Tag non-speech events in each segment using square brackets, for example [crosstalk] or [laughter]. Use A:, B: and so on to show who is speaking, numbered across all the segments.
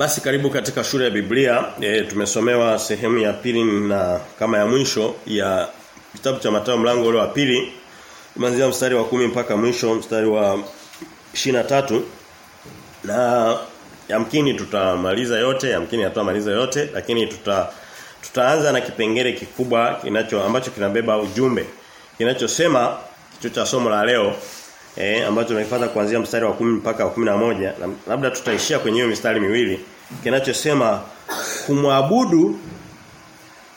A: Basi karibu katika shule ya Biblia. E, tumesomewa sehemu ya pili na kama ya mwisho ya kitabu cha Mathayo mlango ule wa pili. Tumeanzia mstari wa kumi mpaka mwisho mstari wa tatu Na yamkini tutamaliza yote, yamkini hatuamaliza yote, lakini tuta tutaanza na kipengele kikubwa kinacho ambacho kinabeba ujumbe. Kinachosema kichwa cha somo la leo eh ambacho tumepata kuanzia mstari wa kumi mpaka wa na moja labda tutaishia kwenye hiyo mistari miwili kinachosema kumwabudu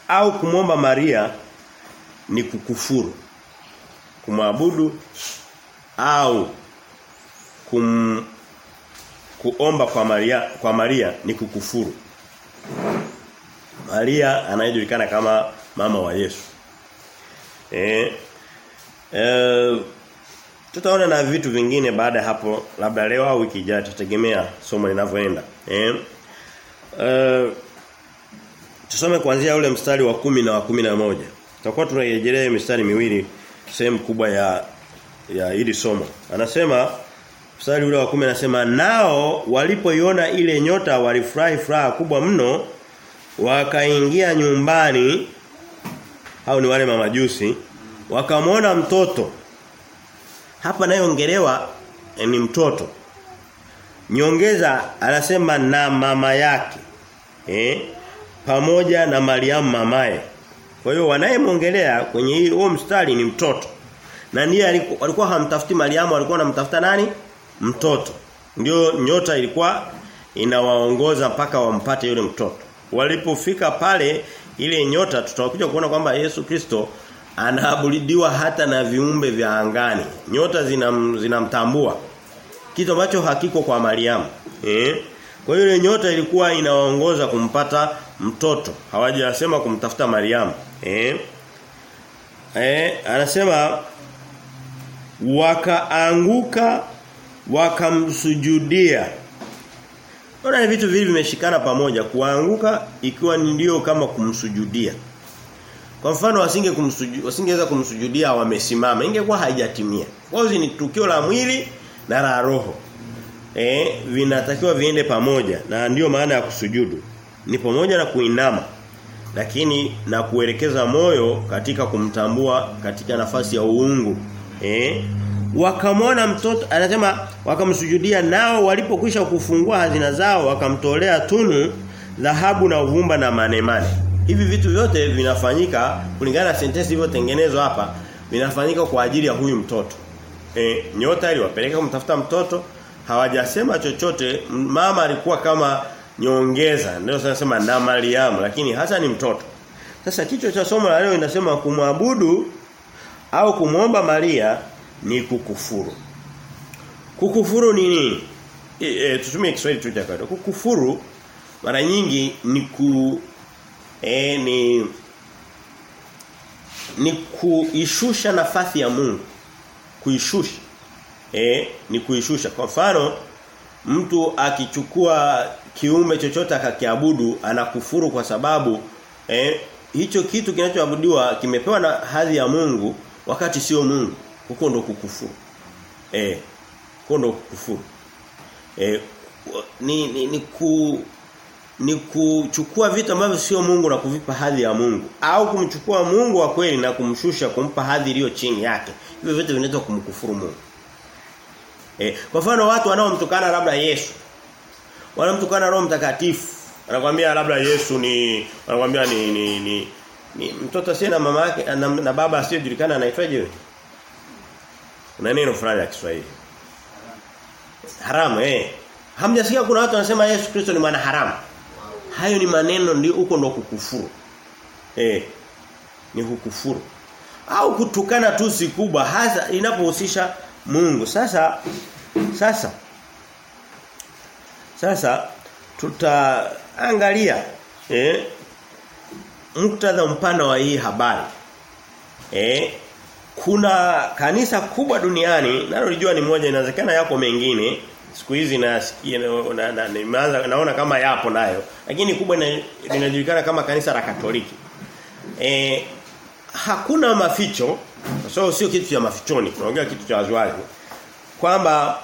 A: au kumwomba Maria ni kukufuru. Kumwabudu au kum kuomba kwa Maria kwa Maria ni kukufuru. Maria anayejulikana kama mama wa Yesu. Eh eh Tutaona na vitu vingine baada ya hapo labda leo au wiki ijayo tutategemea somo linavyoenda. Eh. Uh, tusome kuanzia ule mstari wa kumi na wa kumi na moja Tutakuwa tunarejelea mistari miwili sehemu kubwa ya ya hili somo. Anasema mstari ule wa kumi anasema nao walipoiona ile nyota walifurahi furaha kubwa mno wakaingia nyumbani au ni wale mamajusi wakamwona mtoto hapa nayoongelewa eh, ni mtoto. Nyongeza anasema na mama yake. Eh? Pamoja na Mariamu mamaye. Kwa hiyo wanayemongelea kwenye hii huo mstari ni mtoto. Na ndiye alikuwa hamtafuti Mariamu alikuwa anamtafuta nani? Mtoto. Ndio nyota ilikuwa inawaongoza mpaka wampate yule mtoto. Walipofika pale ile nyota tutakuja kuona kwamba Yesu Kristo anaabudiwa hata na viumbe vya angani. Nyota zinamtambua. Zina Kitu ambacho hakiko kwa Mariamu. Eh? Kwa hiyo nyota ilikuwa inawaongoza kumpata mtoto. Hawajasema kumtafuta Mariamu. Eh? Eh, anasema wakaanguka wakamsujudia. Ona vitu vile vimeshikana pamoja kuanguka ikiwa ndio kama kumsujudia. Kwa mfano wasinge kumsujudia wasingeweza kumsujudia wamesimama ingekuwa haijatimia. Hiyo ni tukio la mwili na la roho. Eh vinatakiwa viende pamoja na ndiyo maana ya kusujudu. Ni pamoja na kuinama lakini na kuelekeza moyo katika kumtambua katika nafasi ya uungu. Eh wakamwona mtoto anasema wakamsujudia nao walipokwisha kufungua hazina zao wakamtolea tunu dhahabu na uvumba na manemane. Hivi vitu vyote vinafanyika kulingana na sentensi ilivyotengenezwa hapa vinafanyika kwa ajili ya huyu mtoto. E, nyota iliwapeleka kumtafuta mtoto hawajasema chochote mama alikuwa kama nyongeza ndio tunasema na Mariamu lakini hasa ni mtoto. Sasa kichwa cha somo la leo inasema kumwabudu au kumwomba Maria ni kukufuru. Kukufuru ni nini? E, e, tutumie Kiswahili tu cha. Kukufuru mara nyingi ni ku e, ni ni kuishusha nafasi ya Mungu. Kuishusha. E, ni kuishusha. Kwa mfano mtu akichukua kiume chochote akakiabudu anakufuru kwa sababu eh, hicho kitu kinachoabudiwa kimepewa na hadhi ya Mungu wakati sio Mungu. Huko ndo kukufuru. Eh. Huko ndo kukufuru. Eh ni, ni, ni ku ni kuchukua vitu ambavyo sio Mungu na kuvipa hadhi ya Mungu au kumchukua Mungu wa kweli na kumshusha kumpa hadhi iliyo chini yake. Hivyo vitu vinaitwa kumkufuru Mungu. Eh, kwa mfano watu wanaomtukana labda Yesu. Wanamtukana Roho Mtakatifu. Wanakuambia labda Yesu ni wanakuambia ni ni, ni, ni mtoto asiye na mama yake na, na baba asiyejulikana anaitwaje wewe? Kuna neno fulani la Kiswahili. Haramu eh. Hamjasikia kuna watu wanasema Yesu Kristo ni mwana haramu. Hayo ni maneno ndio huko ndo kukufuru. Eh. Ni kukufuru. Au kutukana tusi kubwa hasa inapohusisha Mungu. Sasa sasa sasa tutaangalia eh muktadha mpana wa hii habari. Eh kuna kanisa kubwa duniani nalo lijua ni moja inawezekana yako mengine siku hizi nasikia na, na, na, naona kama yapo nayo. Lakini kubwa linajulikana kama kanisa la Katoliki. E, hakuna maficho kwa so, sio kitu cha mafichoni tunaongea kitu cha waziwazi. Kwamba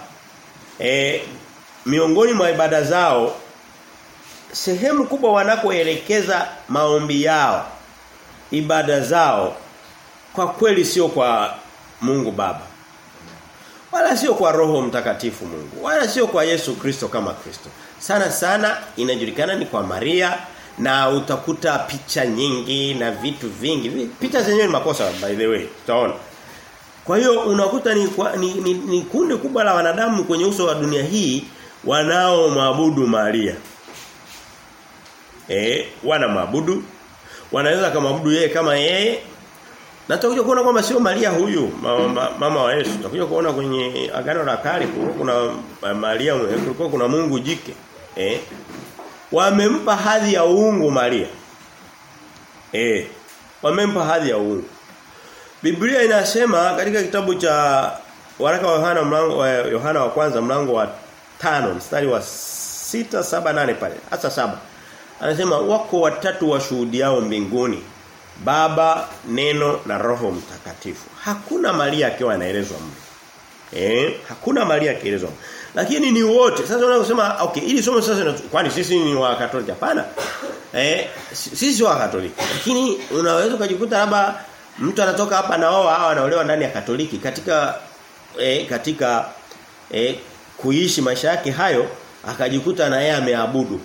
A: e, miongoni mwa ibada zao sehemu kubwa wanakoelekeza maombi yao ibada zao kwa kweli sio kwa Mungu Baba wala sio kwa Roho Mtakatifu Mungu wala sio kwa Yesu Kristo kama Kristo. Sana sana inajulikana ni kwa Maria na utakuta picha nyingi na vitu vingi. Picha zenyewe ni makosa by the way tutaona kwa hiyo unakuta ni, kwa, ni, ni, ni kundi kubwa la wanadamu kwenye uso wa dunia hii wanaomwabudu Maria. Eh wanamwabudu. Wanaweza kumwabudu yeye kama yeye na tutakuja kuona kwamba sio Maria huyu mama, mama wa Yesu. Tutakuja kuona kwenye agano la kale kuna Maria kulikuwa kuna Mungu jike. Eh? Wamempa hadhi ya uungu Maria. Eh. Wamempa hadhi ya uungu. Biblia inasema katika kitabu cha waraka wa Yohana mlango wa Yohana wa kwanza mlango wa tano mstari wa sita saba nane pale hasa saba anasema wako watatu washuhudiao mbinguni Baba, Neno na Roho Mtakatifu. Hakuna Maria akiwa anaelezwa mle. Eh, hakuna Maria akielezwa. Lakini ni wote. Sasa unasema okay, ili somo sasa kwani sisi ni wa Katoliki hapana? Eh, sisi wa Katoliki. Lakini unaweza kujikuta labda mtu anatoka hapa na wao hawa anaolewa ndani ya Katoliki katika eh, katika eh, kuishi maisha yake hayo akajikuta na yeye ameabudu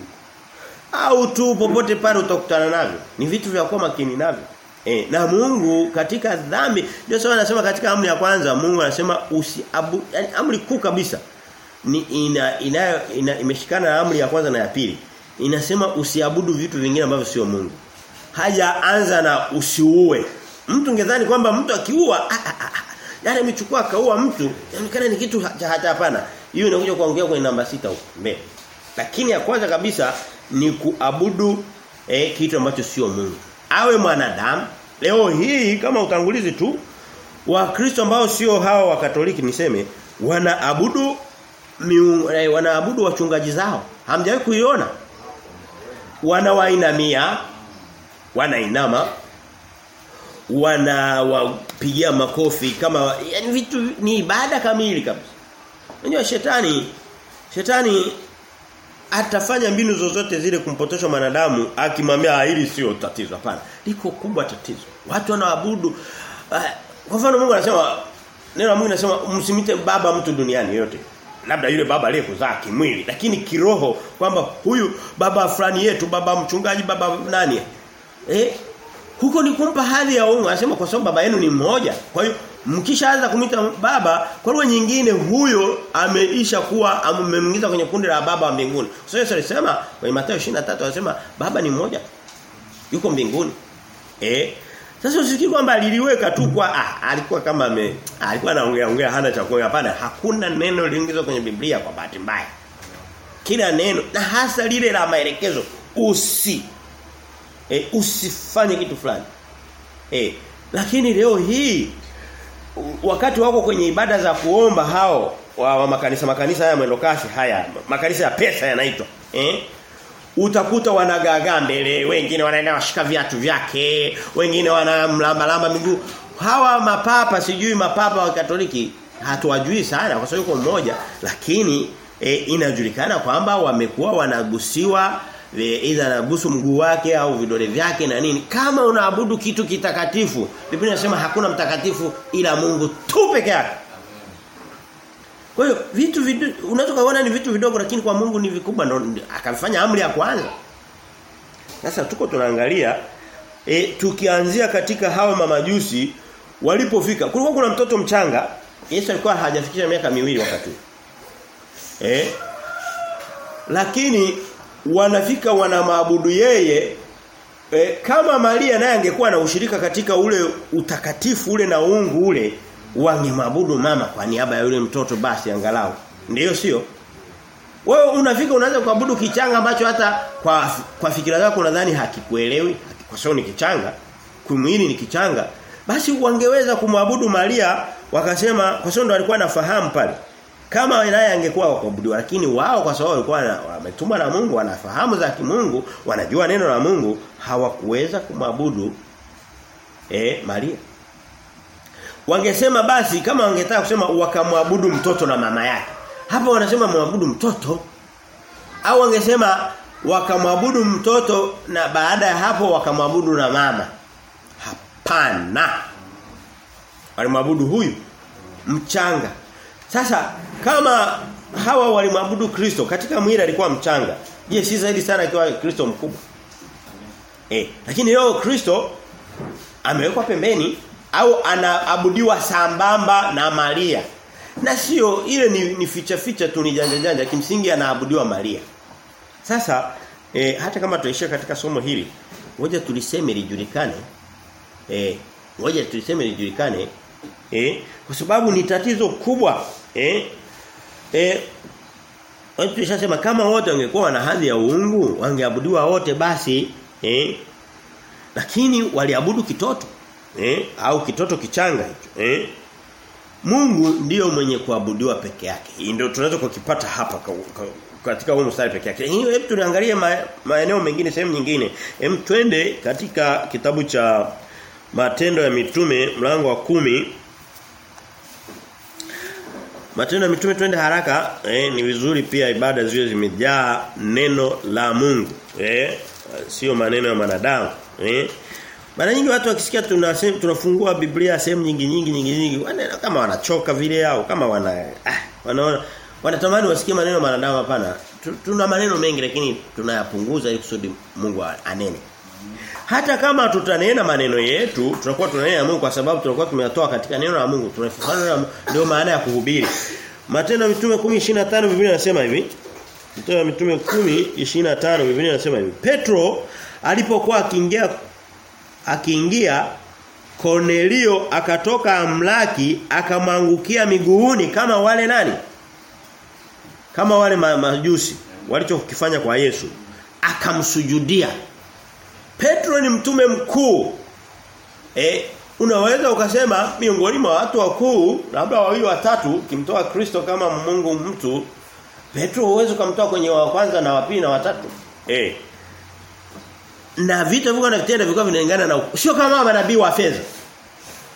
A: au tu popote pale utakutana navyo. Ni vitu vya kuwa makini navyo. E, na Mungu katika dhambi ndio sawa anasema katika amri ya kwanza Mungu anasema usiabu yani amri kuu kabisa ni ina, ina, ina imeshikana na amri ya kwanza na ya pili. Inasema usiabudu vitu vingine ambavyo sio Mungu. Hajaanza na usiue. Mtu ungedhani kwamba mtu akiua yani amechukua akaua mtu inaonekana ni kitu hata hapana. Hiyo inakuja kuongea kwenye namba sita huko mbele. Lakini ya kwanza kabisa ni kuabudu eh, kitu ambacho sio Mungu. Awe mwanadamu. Leo hii kama utangulizi tu Wakristo ambao sio hawa wa Katoliki niseme wanaabudu eh, wanaabudu wachungaji zao. Hamjawahi kuiona? Wanawainamia, wanainama, wanawapigia makofi kama yani vitu ni ibada kamili kabisa. Unajua shetani shetani atafanya mbinu zozote zile kumpotosha mwanadamu akimwambia hili sio tatizo. Hapana. Liko kubwa tatizo. Watu wanaabudu uh, kwa mfano Mungu anasema neno la Mungu linasema msimite baba mtu duniani yote. Labda yule baba aliyekuzaa kimwili lakini kiroho kwamba huyu baba fulani yetu baba mchungaji baba nani? Eh huko ni kumpa hadhi ya Mungu anasema kwa sababu baba yenu ni mmoja. Kwa hiyo mkishaanza kumita baba kwa lugha nyingine huyo ameisha kuwa amemwingiza kwenye kundi la baba wa mbinguni. So Yesu alisema kwenye Mathayo 23 anasema baba ni mmoja. Yuko mbinguni. Eh? Sasa usikii kwamba aliliweka tu kwa ah, alikuwa kama ame alikuwa anaongea ongea hana cha kuongea hapana. Hakuna neno liliingizwa kwenye Biblia kwa bahati mbaya. Kila neno na hasa lile la maelekezo usi eh, usifanye kitu fulani. Eh, lakini leo hii wakati wako kwenye ibada za kuomba hao wa, wa makanisa makanisa haya mwendokasi haya makanisa ya pesa yanaitwa eh? Utakuta wanagagaa mbele wengine wanaenda washika viatu vyake wengine wanamlamba lamba miguu. Hawa mapapa sijui mapapa wa Katoliki hatuwajui sana kwa sababu yuko mmoja lakini e, inajulikana kwamba wamekuwa wanagusiwa either anagusu mguu wake au vidole vyake na nini. Kama unaabudu kitu kitakatifu Biblia inasema hakuna mtakatifu ila Mungu tu peke yake. Kwa hiyo vitu unaweza kuona ni vitu vidogo lakini kwa Mungu ni vikubwa ndo akafanya amri ya kwanza. Sasa tuko tunaangalia e, tukianzia katika hawa mamajusi walipofika kulikuwa kuna mtoto mchanga. Yesu alikuwa hajafikisha miaka miwili wakati eh lakini wanafika wanamaabudu yeye e, kama Maria naye angekuwa na ushirika katika ule utakatifu ule na uungu ule wangemwabudu mama kwa niaba ya yule mtoto basi angalau. Ndiyo sio? Wewe unafika unaanza kuabudu kichanga ambacho hata kwa kwa fikira zako unadhani hakikuelewi kwa sababu ni kichanga kumwili ni kichanga. Basi wangeweza kumwabudu Maria wakasema kwa sababu ndo alikuwa anafahamu pale kama naye angekuwa kuabudiwa lakini wao kwa sababu walikuwa wametumwa na Mungu wanafahamu za kimungu wanajua neno la Mungu hawakuweza kumwabudu eh Maria wangesema basi kama wangetaka kusema wakamwabudu mtoto na mama yake hapa wanasema mwabudu mtoto au wangesema wakamwabudu mtoto na baada ya hapo wakamwabudu na mama. Hapana. Walimwabudu huyu mchanga. Sasa kama hawa walimwabudu Kristo katika mwili alikuwa mchanga. Je, si zaidi sana akiwa Kristo mkubwa? Eh, lakini leo Kristo amewekwa pembeni au anaabudiwa sambamba na Maria. Na sio ile ni, ni ficha ficha tu ni janja janja kimsingi anaabudiwa Maria. Sasa eh, hata kama tuishia katika somo hili, ngoja tuliseme lijulikane. Eh, ngoja tuliseme lijulikane. Eh, kwa sababu ni tatizo kubwa. Eh? Eh Watu wanasema kama wote wangekuwa wana hadhi ya uungu, wangeabudiwa wote basi, eh? Lakini waliabudu kitoto, eh? Au kitoto kichanga hicho, eh? Mungu ndiyo mwenye kuabudiwa peke yake. Hii ndio tunaweza kukipata hapa katika huu mstari peke yake. Hiyo hebu tuangalie ma, maeneo mengine sehemu nyingine. Hem twende katika kitabu cha Matendo ya Mitume mlango wa kumi. Matendo ya Mitume twende haraka eh, ni vizuri pia ibada ziwe zimejaa neno la Mungu eh sio maneno ya wanadamu eh. Mara nyingi watu wakisikia tunasema tunafungua Biblia sehemu nyingi nyingi nyingi nyingi wana, kama wanachoka vile yao kama wana ah, wanaona wanatamani wasikie maneno ya wanadamu hapana. Tuna maneno mengi lakini tunayapunguza ili kusudi Mungu anene hata kama tutanena maneno yetu tunakuwa tunanena ya Mungu kwa sababu tunakuwa tumeyatoa katika neno la Mungu. Tunafafanua ndio maana ya kuhubiri. Matendo ya Mitume 10:25 Biblia inasema hivi. Matendo ya Mitume 10:25 Biblia inasema hivi. Petro alipokuwa akiingia akiingia Cornelio akatoka amlaki akamwangukia miguuni kama wale nani? Kama wale majusi walichokifanya kwa Yesu. Akamsujudia Petro ni mtume mkuu. Eh, unaweza ukasema miongoni mwa watu wakuu, labda wawili watatu, kimtoa Kristo kama Mungu mtu, Petro huwezi kumtoa kwenye wa kwanza na wa pili na watatu. Eh. Na vita vuko na vitendo vilikuwa vinaingana na sio kama manabii wa fedha.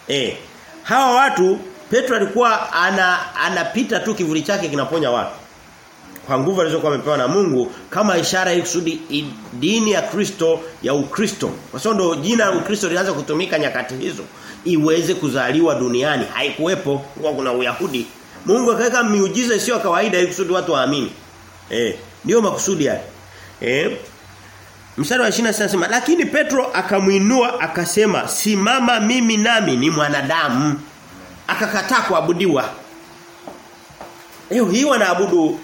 A: Eh. Hawa watu Petro alikuwa ana anapita tu kivuli chake kinaponya watu kwa nguvu alizokuwa amepewa na Mungu kama ishara ili kusudi dini ya Kristo ya Ukristo. Kwa sababu ndio jina la Ukristo lilianza kutumika nyakati hizo iweze kuzaliwa duniani. Haikuwepo kwa kuna Uyahudi. Mungu akaweka miujiza isiyo kawaida ili kusudi watu waamini. Eh, ndio makusudi yake. Eh? Mstari wa 26 anasema lakini Petro akamuinua akasema simama mimi nami ni mwanadamu. Akakataa kuabudiwa. Leo hii wanaabudu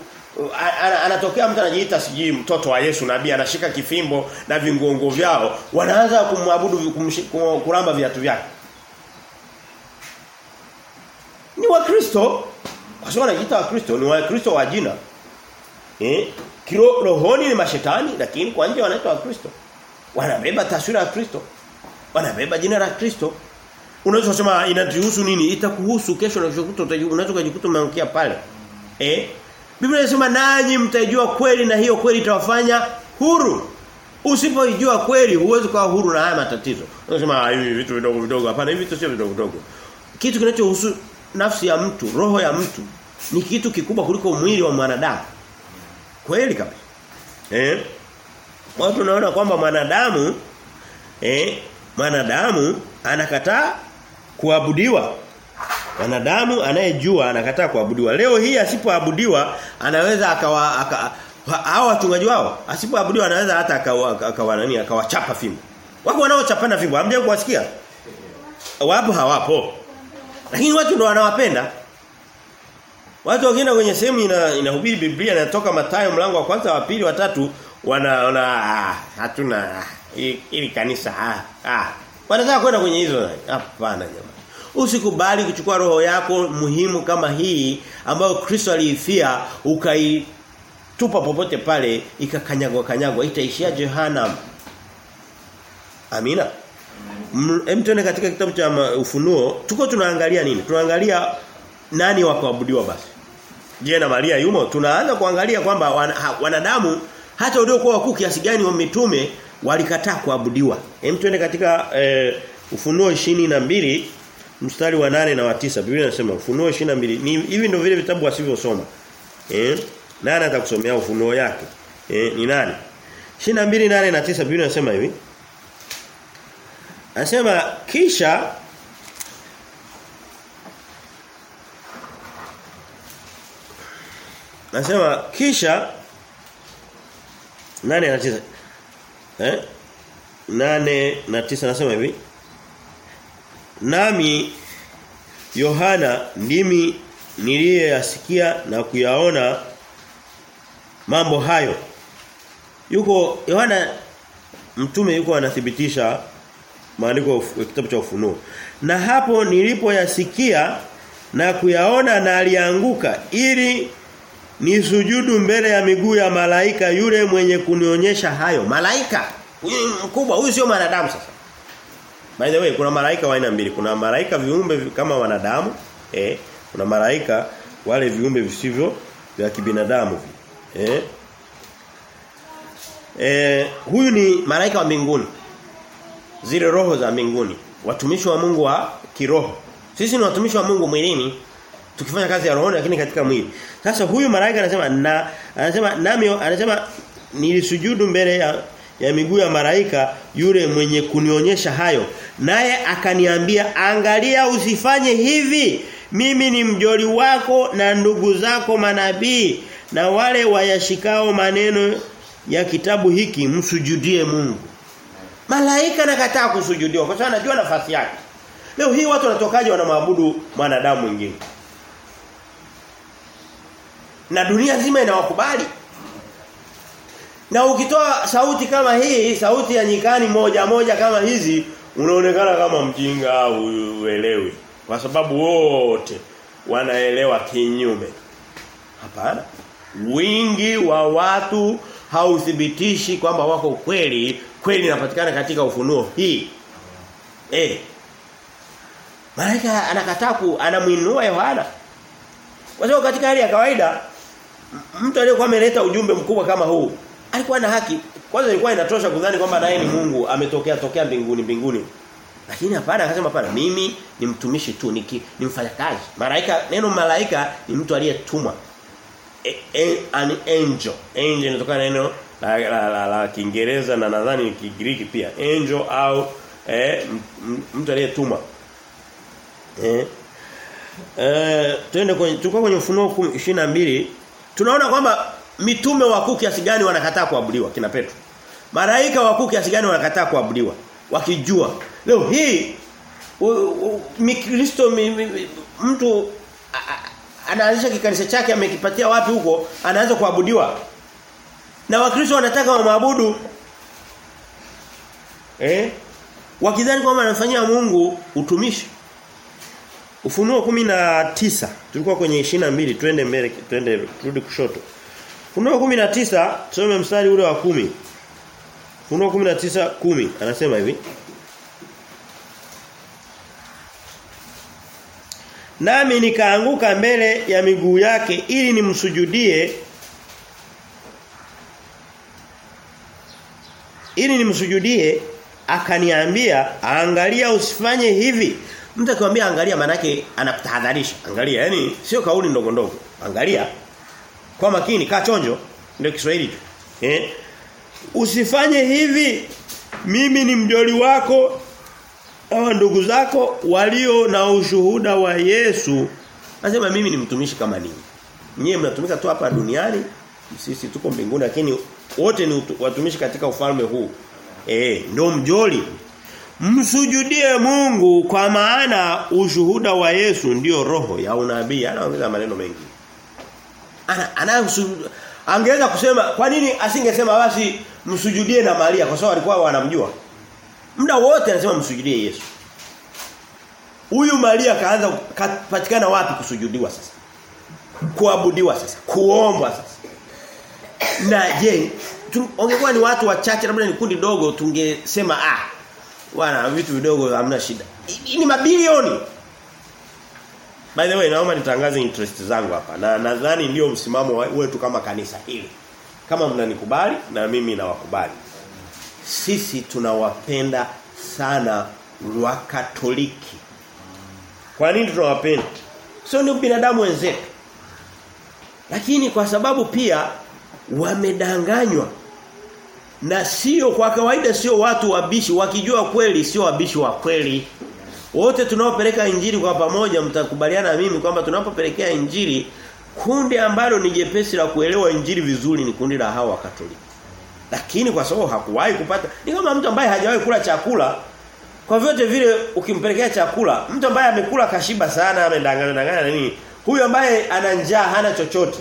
A: anatokea mtu anajiita sijui mtoto wa Yesu nabii anashika kifimbo na vingongo vyao wanaanza kumwabudu kuramba viatu vyake. Ni wakristo. Kwa sababu wa wakristo ni wakristo wa jina. Eh kiro rohoni ni mashetani lakini kwa nje wanaitwa wakristo. Wanabeba taswira ya Kristo. Wanabeba jina la Kristo. Unaweza kusema inatuhusu nini? Itakuhusu kesho na kesho unaweza kujikuta umeangukia pale. Eh Biblia inasema nanyi mtajua kweli na hiyo kweli itawafanya huru. Usipoijua kweli huwezi kuwa huru na haya matatizo. Unasema hivi vitu vidogo vidogo hapana hivi vitu sio vidogo vidogo. Kitu kinachohusu nafsi ya mtu, roho ya mtu ni kitu kikubwa kuliko mwili wa mwanadamu. Kweli kabisa. Eh? Watu naona kwamba mwanadamu eh mwanadamu anakataa kuabudiwa Wanadamu anayejua anakataa kuabudiwa. Leo hii asipoabudiwa anaweza akawa aka, hao wachungaji wao asipoabudiwa anaweza hata akawa akawa nani akawachapa fimbo. Wako wanaochapana fimbo. Hamjao kuwasikia? Wapo hawapo. Lakini watu ndo wanawapenda. Watu wakienda kwenye sehemu ina inahubiri Biblia inatoka Mathayo mlango wa kwanza wa pili wa tatu wanaona ah, hatuna ah, ili kanisa ah, ah. Wanataka kwenda kwenye hizo hapana. Usikubali kuchukua roho yako muhimu kama hii ambayo Kristo aliifia ukaitupa popote pale ikakanyagwa kanyagwa itaishia jehanamu. Amina. Hem katika kitabu cha Ufunuo tuko tunaangalia nini? Tunaangalia nani wa kuabudiwa basi. Je, na Maria yumo? Tunaanza kuangalia kwamba wanadamu hata waliokuwa wakuu kiasi gani wa mitume walikataa kuabudiwa. Hem tuende katika eh, Ufunuo mbili mstari wa nane na wa tisa Biblia inasema Ufunuo 22 ni hivi ndio vile vitabu wasivyosoma. Eh? Nani atakusomea ufunuo yake? Eh, ni nani? 22 8 na 9 Biblia inasema hivi. Anasema kisha Anasema kisha nane na tisa Eh? nane na tisa nasema hivi. Nami Yohana ndimi niliyeyasikia na kuyaona mambo hayo. Yuko Yohana mtume yuko anathibitisha maandiko ya kitabu cha ufunuo. Na hapo nilipoyasikia na kuyaona na alianguka ili nisujudu mbele ya miguu ya malaika yule mwenye kunionyesha hayo. Malaika huyu mkubwa huyu sio mwanadamu sasa. By the way kuna malaika wa aina mbili. Kuna malaika viumbe kama wanadamu, eh, kuna malaika wale viumbe visivyo vya kibinadamu. Eh? Eh, huyu ni malaika wa mbinguni. Zile roho za mbinguni, watumishi wa Mungu wa kiroho. Sisi ni watumishi wa Mungu mwilini tukifanya kazi ya roho lakini katika mwili. Sasa huyu malaika anasema na anasema nami anasema nilisujudu mbele ya ya miguu ya maraika yule mwenye kunionyesha hayo. Naye akaniambia angalia usifanye hivi. Mimi ni mjoli wako na ndugu zako manabii na wale wayashikao maneno ya kitabu hiki msujudie Mungu. Malaika nakataa kusujudiwa kwa sababu anajua nafasi yake. Leo hii watu wanatokaje wanamwabudu mwanadamu mwingine? Na dunia nzima inawakubali na ukitoa sauti kama hii, sauti ya nyikani moja moja kama hizi, unaonekana kama mjinga au uelewi. Kwa sababu wote wanaelewa kinyume. Hapana. Wingi wa watu hauthibitishi kwamba wako kweli, kweli inapatikana katika ufunuo hii. Eh. Malaika anakataa ku anamuinua Yohana. Kwa sababu katika hali ya kawaida mtu aliyekuwa ameleta ujumbe mkubwa kama huu alikuwa na haki. Kwanza ilikuwa inatosha kudhani kwamba naye ni Mungu ametokea tokea mbinguni mbinguni. Lakini hapana akasema hapana mimi ni mtumishi tu ni, ni mfanyakazi. Malaika neno malaika ni mtu aliyetumwa. E, e, an angel. Angel inatokana na neno la, la, la, la Kiingereza na nadhani Kigiriki pia. Angel au eh, mtu aliyetumwa. Eh. Eh, twende kwenye tulikuwa kwenye ufunuo 22 tunaona kwamba mitume wakuu kiasi gani wanakataa kuabudiwa kina Petro. Malaika wakuu kiasi gani wanakataa kuabudiwa wakijua. Leo hii Mikristo mtu anaanzisha kikanisa chake amekipatia watu huko anaanza kuabudiwa. Na Wakristo wanataka wamwabudu eh wakidhani kwamba anafanyia Mungu utumishi. Ufunuo 19 tulikuwa kwenye 22 twende mbele twende turudi kushoto. Ufunuo 19 tusome mstari ule wa kumi. Funuo 19 kumi anasema hivi. Nami nikaanguka mbele ya miguu yake ili nimsujudie ili nimsujudie akaniambia angalia usifanye hivi. Mtu akimwambia angalia manake anakutahadharisha. Angalia yani sio kauli ndogo ndogo. Angalia kwa makini kaa chonjo. Ndio Kiswahili tu. Eh? Usifanye hivi. Mimi ni mjoli wako. Hawa ndugu zako walio na ushuhuda wa Yesu. Nasema mimi ni mtumishi kama ninyi. Nyie mnatumika tu hapa duniani. Sisi tuko mbinguni lakini wote ni watumishi katika ufalme huu. Eh ndio mjoli. Msujudie Mungu kwa maana ushuhuda wa Yesu ndio roho ya unabii. Anaongeza maneno mengi ana, ana angeweza kusema kwa nini asingesema basi msujudie na Maria? Kwa sababu alikuwa wanamjua. Muda wote anasema msujudie Yesu. Huyu Maria kaanza kapatikana wapi kusujudiwa sasa? Kuabudiwa sasa? Kuombwa sasa? Na je ongekuwa ni watu wachache labda ni kundi dogo tungesema ah wana vitu vidogo hamna shida. Ni mabilioni By the way naomba nitangaze interest zangu hapa na nadhani ndio msimamo wetu kama kanisa hili. Kama mnanikubali na mimi nawakubali. Sisi tunawapenda sana wa Katoliki. Kwa nini tunawapenda? Sio ni binadamu wenzetu. Lakini kwa sababu pia wamedanganywa na sio kwa kawaida sio watu wabishi wakijua kweli sio wabishi wa kweli wote tunaopeleka injili kwa pamoja mtakubaliana na mimi kwamba tunapopelekea injili kundi ambalo ni jepesi la kuelewa injili vizuri ni kundi la hawa Katoliki lakini kwa sababu hakuwahi kupata ni kama mtu ambaye hajawahi kula chakula. Kwa vyote vile ukimpelekea chakula mtu ambaye amekula kashiba sana amedanganya danganya na nini huyu ambaye ana njaa hana chochote.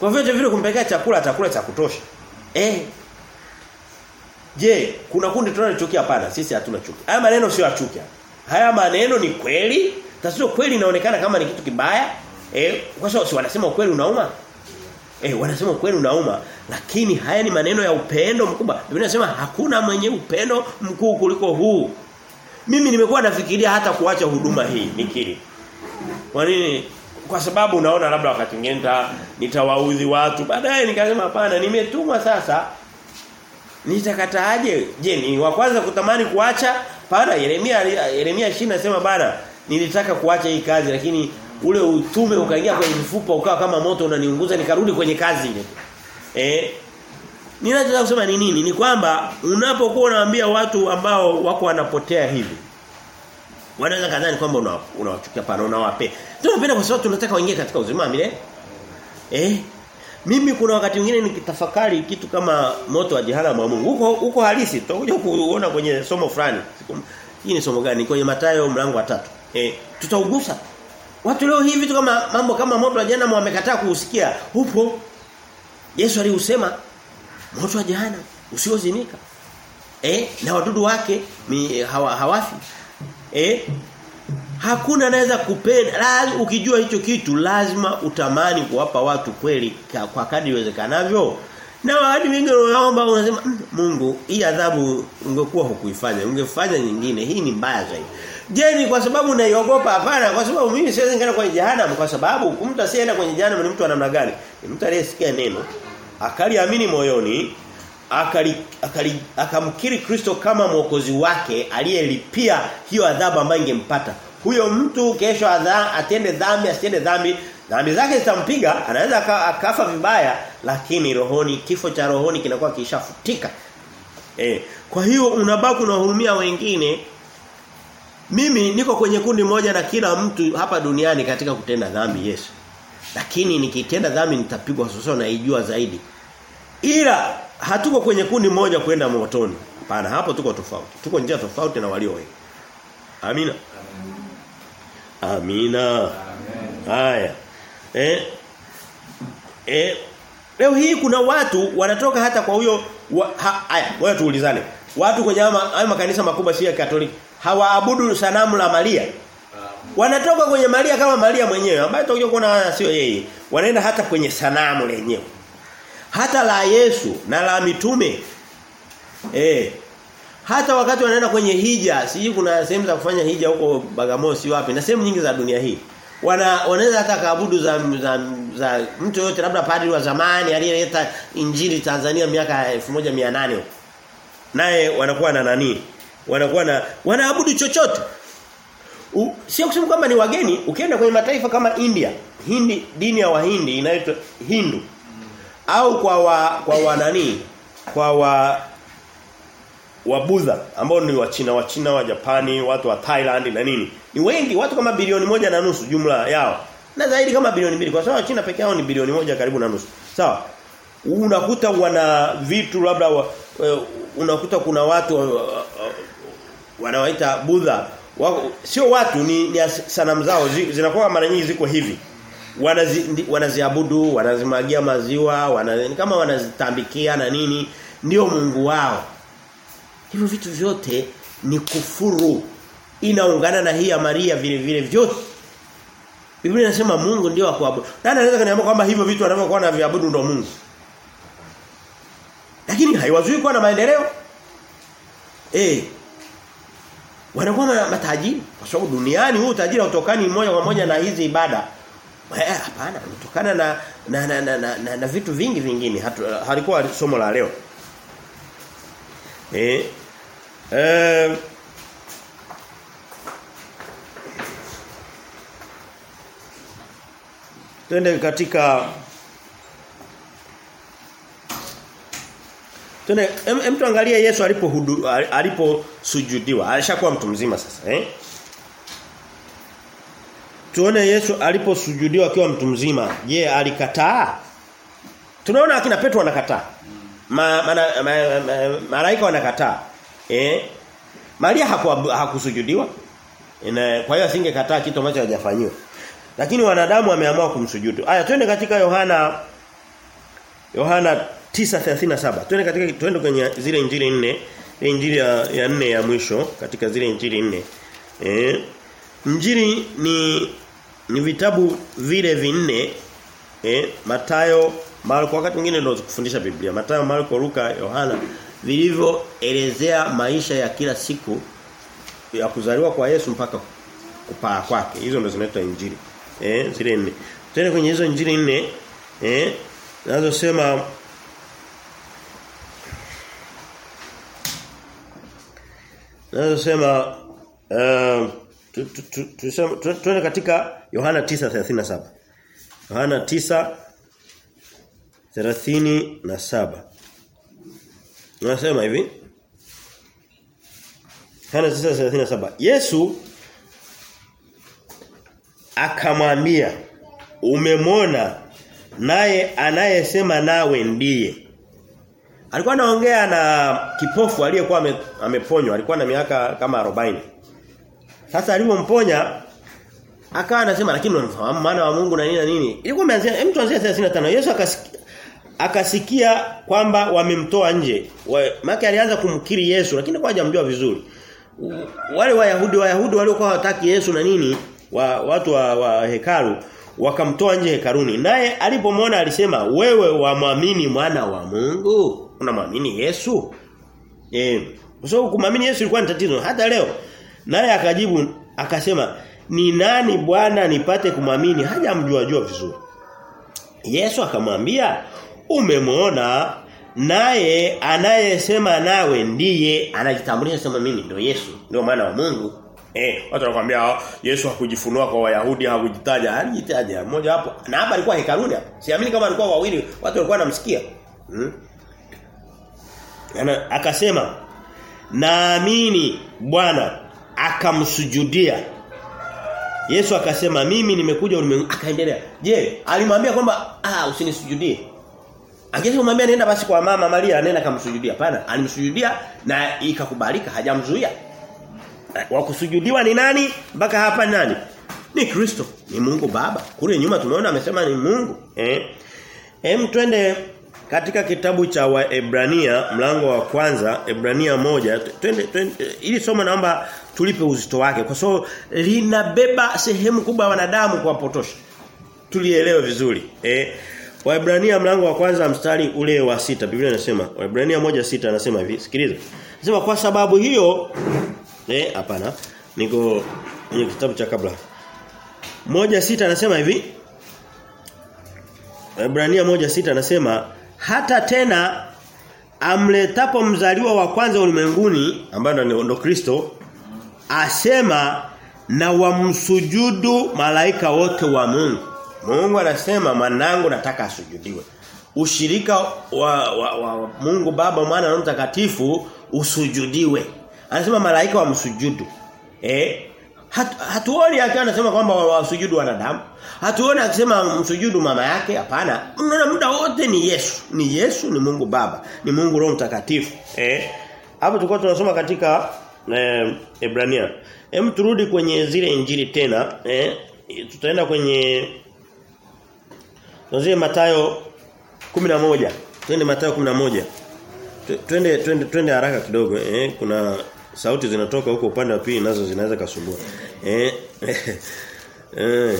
A: Kwa vyote vile kumpelekea chakula atakula cha kutosha. Eh? Je, kuna kundi tunalochukia? Hapana, sisi hatuna chuki. Haya maneno sio ya chuki. Haya maneno ni kweli. Tatizo kweli inaonekana kama ni kitu kibaya. Eh, kwa sababu si wanasema ukweli unauma. Eh, wanasema ukweli unauma, lakini haya ni maneno ya upendo mkubwa. Biblia inasema hakuna mwenye upendo mkuu kuliko huu. Mimi nimekuwa nafikiria hata kuacha huduma hii, nikiri. Kwa nini? Kwa sababu unaona labda wakati mwingine nitawaudhi watu. Baadaye nikasema hapana, nimetumwa sasa Nitakataaje? Je, ni wa kwanza kutamani kuacha? Pana Yeremia Yeremia 20 anasema bana nilitaka kuacha hii kazi lakini ule utume ukaingia kwenye mfupa ukawa kama moto unaniunguza nikarudi kwenye kazi ile. Eh Ninachotaka kusema ni nini? Ni kwamba unapokuwa unawaambia watu ambao wako wanapotea hivi wanaweza kadhani kwamba unawachukia pana unawape. Tunapenda kwa sababu tunataka waingie katika uzima wa milele. Eh mimi kuna wakati mwingine nikitafakari kitu kama moto wa jehanamu wa Mungu. Huko huko halisi tutakuja kuona kwenye somo fulani. Hii ni somo gani? Kwenye Mathayo mlango wa tatu. Eh, tutaugusa. Watu leo hivi vitu kama mambo kama moto wa jehanamu wamekataa kuusikia. Upo. Yesu aliusema moto wa jehanamu usiozimika. Eh, na wadudu wake mi, hawa, hawafi. Eh, Hakuna anaweza kupenda. Lazima ukijua hicho kitu lazima utamani kuwapa watu kweli kwa kadri iwezekanavyo. Na wakati mwingine unaomba unasema Mungu hii adhabu ungekuwa hukuifanya, ungefanya nyingine. Hii ni mbaya zaidi. Je, ni kwa sababu naiogopa Hapana, kwa sababu mimi siwezi kwenda kwenye jehanamu kwa sababu mtu sienda kwenye jehanamu ni mtu wa namna gani? Ni mtu aliyesikia neno, akaliamini moyoni, akali, akali akamkiri Kristo kama mwokozi wake aliyelipia hiyo adhabu ambayo ingempata huyo mtu kesho adha, atende dhambi asitende dhambi dhambi zake zitampiga anaweza akafa vibaya lakini rohoni kifo cha rohoni kinakuwa kishafutika. Eh kwa hiyo unabaki unahurumia wengine. Mimi niko kwenye kundi moja na kila mtu hapa duniani katika kutenda dhambi Yesu. Lakini nikitenda dhambi nitapigwa soso naijua zaidi. Ila hatuko kwenye kundi moja kwenda motoni. Hapana hapo tuko tofauti. Tuko njia tofauti na walio wengi. Amina Amina. Haya. Eh? Eh leo hii kuna watu wanatoka hata kwa huyo haya wewe tuulizane. Watu kwenye haya makanisa makubwa si ya Katoliki hawaabudu sanamu la Maria. Wanatoka kwenye Maria kama Maria mwenyewe ambaye tutakuja kuona sio yeye. Wanaenda hata kwenye sanamu lenyewe. Hata la Yesu na la mitume. Eh hata wakati wanaenda kwenye hija, siji kuna sehemu za kufanya hija huko Bagamosi wapi na sehemu nyingi za dunia hii. Wana wanaweza hata kaabudu za, za za mtu yote labda padri wa zamani aliyeleta injili Tanzania miaka 1800 huko. Naye wanakuwa na nani? Wanakuwa na wanaabudu chochote. Sio kusema kwamba ni wageni, ukienda kwenye mataifa kama India, Hindi dini ya Wahindi inaitwa Hindu. Au kwa wa, kwa wa nani? Kwa wa wa ambao ni wachina wachina wa Japani watu wa Thailand na nini. Ni wengi watu kama bilioni moja na nusu jumla yao. Na zaidi kama bilioni mbili kwa sababu China peke yao ni bilioni moja karibu na nusu. Sawa? Unakuta wana vitu labda wa, uh, unakuta kuna watu uh, uh, wanawaita Buddha. Sio watu ni, ni sanamu zao zi, zinakuwa mara nyingi ziko hivi. Wanazi, wanaziabudu wanazimagia maziwa wana, kama wanazitambikia na nini. Ndio Mungu wao Hivyo vitu vyote ni kufuru. Inaungana na hii ya Maria vile vile vyote. Biblia inasema Mungu ndio akuabudu. Nani anaweza kuniambia kwamba hivyo vitu wanavyokuwa na viabudu ndio Mungu? Lakini haiwazui kuwa na maendeleo. Eh. Wanakuwa matajiri kwa sababu duniani huu utajiri hautokani moja kwa moja na hizi ibada. Eh hapana, unatokana na na na, na, na, na, na vitu vingi vingine. Halikuwa somo la leo. Eh eh Twende katika Tuna em, tuangalie Yesu alipo aliposujudiwa. Alishakuwa mtu mzima sasa, eh? Tuone Yesu aliposujudiwa akiwa mtu mzima. Je, alikataa? Tunaona akina Petro wanakataa. Ma, ma, ma, ma, ma, malaika wanakataa. Eh? Maria haku, hakusujudiwa. Kwa hiyo asingekataa kitu ambacho hajafanyiwa. Lakini wanadamu wameamua kumsujudu. Aya twende katika Yohana Yohana 9:37. Twende katika twende kwenye zile injili nne, injili ya, ya nne ya mwisho katika zile injili nne. Eh? Injili ni ni vitabu vile vinne eh Matayo, Marko wakati mwingine ndio kufundisha Biblia. Matayo, Marko, Luka, Yohana vilivyoelezea maisha ya kila siku ya kuzaliwa kwa Yesu mpaka kupaa kwake. Hizo ndio zinaitwa injili. Eh zile nne. Tena kwenye hizo injili nne eh nazosema nazosema uh, tuende katika Yohana 9:37. Yohana 9:37. Unasema hivi. Yohana 9:37. Yesu akamwambia umemwona naye anayesema nawe ndiye. Alikuwa anaongea na kipofu aliyekuwa ame, ameponywa, alikuwa na miaka kama 40. Sasa alipomponya akawa anasema lakini unamfahamu maana wa Mungu na nini na nini. Ilikuwa imeanzia mtu anzia 35. Yesu akasikia, kwamba wamemtoa nje. Maana alianza kumkiri Yesu lakini kwa hajamjua vizuri. Wale Wayahudi Wayahudi waliokuwa hawataki Yesu na nini wa watu wa, wa hekalu wakamtoa nje hekaruni. Naye alipomwona alisema wewe wamwamini mwana wa Mungu? Unamwamini Yesu? Eh. Kwa sababu kumwamini Yesu ilikuwa ni tatizo hata leo. Naye akajibu akasema ni nani Bwana nipate kumwamini? Hajamjua jua vizuri. Yesu akamwambia umemwona naye anayesema nawe ndiye anajitambulisha sema mimi ndio Yesu ndio maana wa Mungu. Eh, watu wanakuambia Yesu hakujifunua kwa Wayahudi hakujitaja, alijitaja. Mmoja hapo. Na hapa alikuwa hekaluni hapo Siamini kama alikuwa wawili, watu walikuwa wanamsikia. Hmm? Ana akasema naamini Bwana akamsujudia. Yesu akasema mimi nimekuja ulimwengu akaendelea. Je, alimwambia kwamba ah usinisujudie? Angesema kumwambia nenda basi kwa mama Maria nenda kamsujudia. Hapana, alimsujudia na ikakubalika, hajamzuia. Wa kusujudiwa ni nani? Mpaka hapa ni nani? Ni Kristo, ni Mungu Baba. Kule nyuma tumeona amesema ni Mungu. Eh? Hem twende katika kitabu cha Waebrania mlango wa kwanza Ebrania moja twende, twende ili somo naomba tulipe uzito wake kwa sababu so, linabeba sehemu kubwa ya wanadamu kuwapotosha. Tulielewe vizuri. Eh Waebrania mlango wa kwanza mstari ule wa sita Biblia inasema Waebrania moja sita anasema hivi sikiliza. Anasema kwa sababu hiyo eh hapana niko kwenye kitabu cha kabla. Moja sita anasema hivi Waebrania moja sita anasema hata tena amletapo mzaliwa wa kwanza ulimwenguni ambaye ndo Kristo asema na wamsujudu malaika wote wa Mungu. Mungu anasema mwanangu nataka asujudiwe. Ushirika wa, wa, wa Mungu Baba Mwana na Mtakatifu usujudiwe. Anasema malaika wamsujudu. Eh? Hat, hatuoni akiwa anasema kwamba wasujudu wanadamu. Hatuoni akisema msujudu mama yake, hapana. Unaona muda wote ni Yesu. Ni Yesu, ni Mungu Baba, ni Mungu Roho Mtakatifu. Eh? Hapo tulikuwa tunasoma katika eh. Hem turudi kwenye zile injili tena, eh? Tutaenda kwenye Tuanzie Mathayo 11. Twende Mathayo 11. Twende twende twende haraka kidogo eh kuna sauti zinatoka huko upande wa pili nazo zinaweza kasumbua. Eh [laughs] eh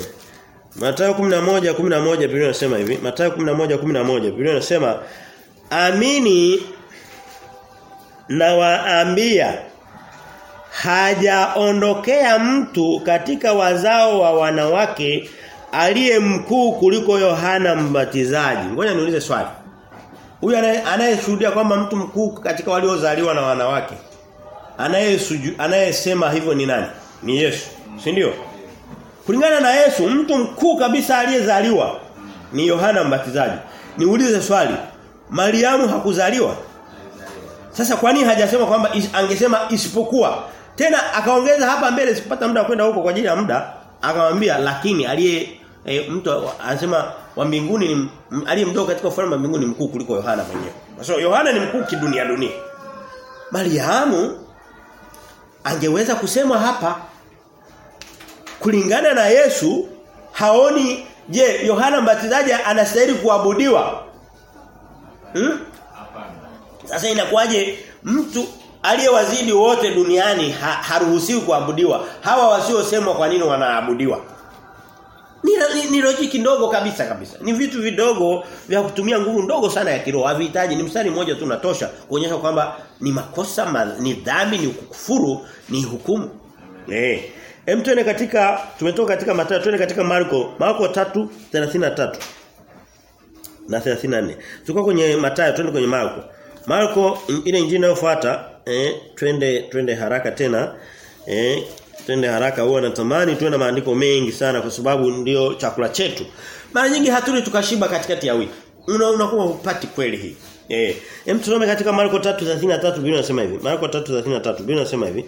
A: Mathayo 11 11 Biblia inasema hivi. Mathayo 11 11 Biblia inasema amini na waambia hajaondokea mtu katika wazao wa wanawake aliye mkuu kuliko Yohana Mbatizaji. Ngoja niulize swali. Huyu anayeshuhudia kwamba mtu mkuu katika waliozaliwa na wanawake anayesema hivyo ni nani? Ni Yesu. Si ndio? Kulingana na Yesu, mtu mkuu kabisa aliyezaliwa ni Yohana Mbatizaji. Niulize swali. Mariamu hakuzaliwa? Sasa kwa nini hajasema kwamba is, angesema isipokuwa? Tena akaongeza hapa mbele sipata muda kwenda huko kwa ajili ya muda, akamwambia lakini aliye e, mtu anasema wa mbinguni ni aliye mdogo katika ufalme wa mbinguni mkuu kuliko Yohana mwenyewe. Kwa so, Yohana ni mkuu kidunia dunia. Mariamu angeweza kusema hapa kulingana na Yesu haoni je Yohana Mbatizaji anastahili kuabudiwa? Hmm? Sasa inakuwaje mtu aliyewazidi wote duniani ha, haruhusiwi kuabudiwa? Hawa wasiosemwa kwa nini wanaabudiwa? Ni, ni, ni logic ndogo kabisa kabisa. Ni vitu vidogo vya kutumia nguvu ndogo sana ya kiroho. Havihitaji ni mstari mmoja tu unatosha kuonyesha kwamba ni makosa, ma, ni dhambi, ni kukufuru, ni hukumu. Eh. Hem tuende katika tumetoka katika Mathayo tuende katika Marko, Marko 3:33 na 34. Tuko kwenye Mathayo twende kwenye Marko. Marko ile injili inayofuata eh twende twende haraka tena. Eh twende haraka huwa natamani tuwe na maandiko mengi sana kwa sababu ndio chakula chetu. Mara nyingi hatuli tukashiba katikati ya wiki. Una unakuwa upati kweli hii. Eh, hem tusome katika Marko 3:33 Biblia inasema hivi. Marko 3:33 Biblia inasema hivi.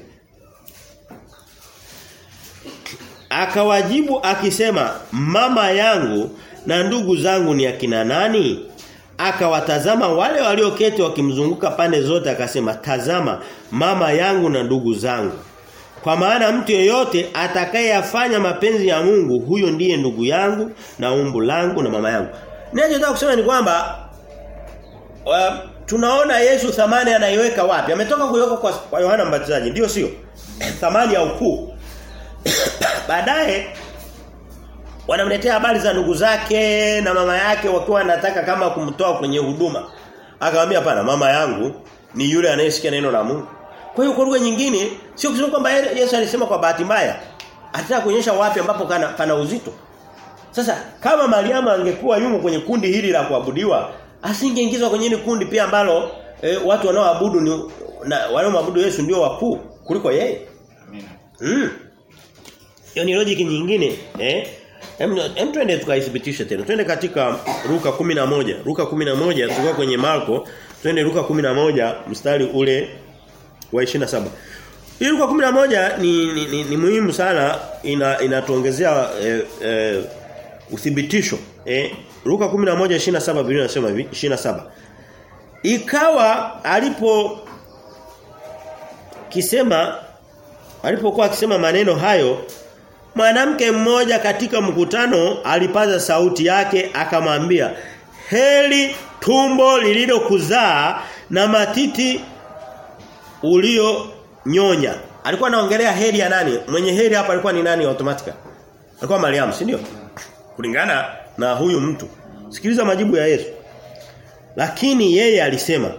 A: Akawajibu akisema, "Mama yangu na ndugu zangu ni akina nani?" Akawatazama wale walioketi wakimzunguka pande zote akasema, "Tazama mama yangu na ndugu zangu." Kwa maana mtu yeyote atakayeyafanya mapenzi ya Mungu, huyo ndiye ndugu yangu na umbu langu na mama yangu. Ninachotaka kusema ni kwamba uh, tunaona Yesu thamani anaiweka wapi? Ametoka kuiweka kwa, kwa Yohana Mbatizaji, ndio sio? [coughs] thamani ya ukuu. [coughs] Baadaye wanamletea habari za ndugu zake na mama yake wakiwa wanataka kama kumtoa kwenye huduma. Akamwambia hapana, mama yangu ni yule anayesikia neno la Mungu. Kwa hiyo kwa lugha nyingine sio kusema kwamba Yesu alisema kwa bahati mbaya. Anataka kuonyesha wapi ambapo kana, pana uzito. Sasa kama Mariamu angekuwa yumo kwenye kundi hili la kuabudiwa, asingeingizwa kwenye hili kundi pia ambalo e, watu wanaoabudu ni na wanaoabudu Yesu ndio wakuu kuliko yeye. Amina. Mm. Hiyo ni logic nyingine, eh? Hem hem twende tukaithibitishe tena. Twende katika Luka 11. Luka 11 tulikuwa kwenye Marko, twende Luka 11 mstari ule wa 27. Hii kwa 11 ni, ni, ni, ni muhimu sana ina inatuongezea eh, eh, uthibitisho. Eh, Luka 11:27 Biblia inasema hivi 27. Ikawa alipo kisema alipokuwa akisema maneno hayo mwanamke mmoja katika mkutano alipaza sauti yake akamwambia heli tumbo lililokuzaa na matiti ulionyonya. Alikuwa anaongelea heri ya nani? Mwenye heri hapa alikuwa ni nani automatika? alikuwa Mariamu, si ndio? Kulingana na huyu mtu. Sikiliza majibu ya Yesu. Lakini yeye alisema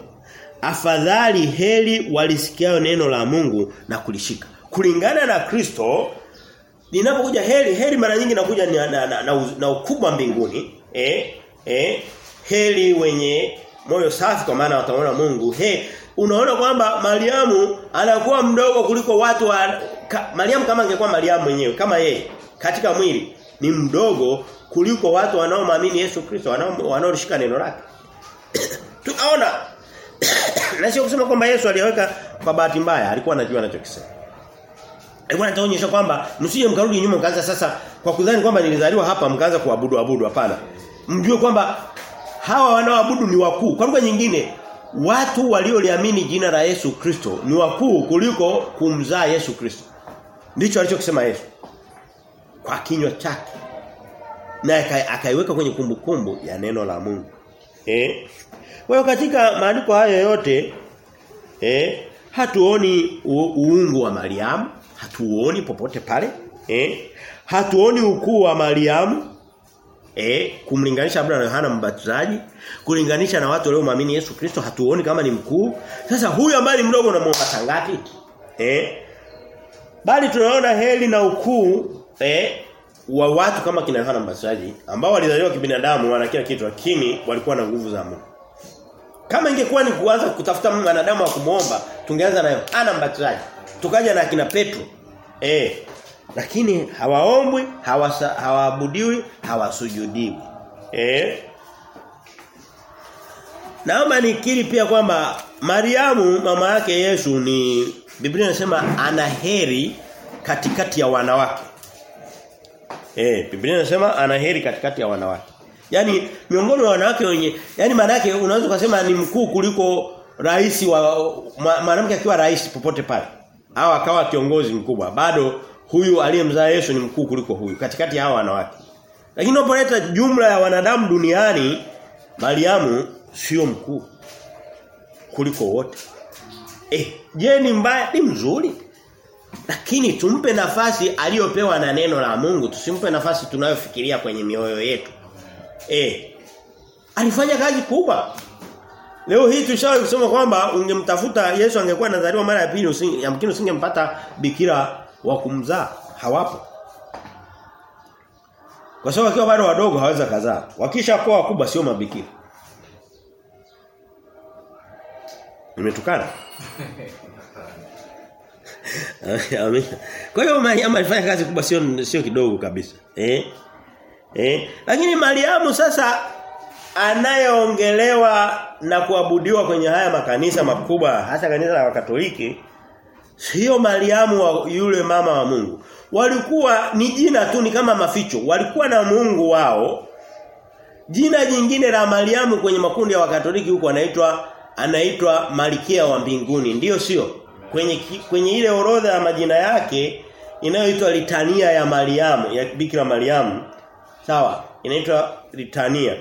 A: afadhali heri walisikiao neno la Mungu na kulishika. Kulingana na Kristo ninapokuja heri heri mara nyingi nakuja na, na, na, na, na ukubwa mbinguni eh eh heri wenye moyo safi kwa maana wataona Mungu he unaona kwamba Mariamu anakuwa mdogo kuliko watu wa ka, Mariamu kama angekuwa Mariamu mwenyewe kama yeye katika mwili ni mdogo kuliko watu wanaomwamini Yesu Kristo wanaoshika neno lake [coughs] tunaona [coughs] na sio kusema kwamba Yesu aliweka kwa bahati mbaya alikuwa anajua anachokisema Alikuwa anataonyesha kwamba msije mkarudi nyuma mkaanza sasa kwa kudhani kwamba nilizaliwa hapa mkaanza kuabudu abudu hapana. Mjue kwamba hawa wanaoabudu ni wakuu. Kwa lugha nyingine watu walioliamini jina la Yesu Kristo ni wakuu kuliko kumzaa Yesu Kristo. Ndicho alichokisema Yesu. Kwa kinywa chake. Na akaiweka kwenye kumbukumbu ya neno la Mungu. Eh? Kwa hiyo katika maandiko haya yote eh hatuoni uungu wa Mariamu hatuoni popote pale eh hatuoni ukuu wa Mariamu eh kumlinganisha labda na Yohana Mbatizaji kulinganisha na watu waliomwamini Yesu Kristo hatuoni kama ni mkuu. Sasa huyu ambaye ni mdogo unamuomba tangapi eh bali tunaona heli na ukuu eh wa watu kama kina Yohana Mbatizaji ambao walizaliwa kibinadamu wana kila kitu lakini walikuwa na nguvu za Mungu. Kama ingekuwa ni kuanza kutafuta mwanadamu wa kumuomba tungeanza na Yohana Mbatizaji. Tukaja na kina Petro. Eh lakini hawaombwi hawaabudiwi hawasujudiwi eh Naomba nikiri pia kwamba Mariamu mama yake Yesu ni Biblia inasema ana heri katikati ya wanawake. Eh, Biblia inasema ana heri katikati ya wanawake. Yaani miongoni mwa wanawake wenye yani maana yake unaweza kusema ni mkuu kuliko rais wa mwanamke akiwa rais popote pale. Au akawa kiongozi mkubwa. Bado huyu aliyemzaa Yesu ni mkuu kuliko huyu katikati ya hao wanawake. Lakini unapoleta jumla ya wanadamu duniani Mariamu sio mkuu kuliko wote. Eh, je ni mbaya? Ni mzuri. Lakini tumpe nafasi aliyopewa na neno la Mungu, tusimpe nafasi tunayofikiria kwenye mioyo yetu. Eh. Alifanya kazi kubwa. Leo hii tushawahi kusema kwamba ungemtafuta Yesu angekuwa anazaliwa mara ya pili usinge, yamkini usingempata bikira wa kumzaa. Hawapo. Kwa sababu wakiwa bado wadogo hawaweza kazaa. Wakisha kuwa wakubwa sio mabikira. Nimetukana. [laughs] Kwa hiyo Mariamu alifanya kazi kubwa sio sio kidogo kabisa. Eh? Eh? Lakini Mariamu sasa anayeongelewa na kuabudiwa kwenye haya makanisa makubwa hasa kanisa la Katoliki sio Mariamu wa yule mama wa Mungu. Walikuwa ni jina tu ni kama maficho. Walikuwa na Mungu wao. Jina jingine la Mariamu kwenye makundi ya Wakatoliki huko anaitwa anaitwa Malkia wa mbinguni. Ndiyo sio? Kwenye kwenye ile orodha ya majina yake inayoitwa litania ya Mariamu, ya Bikira Mariamu. Sawa? Inaitwa litania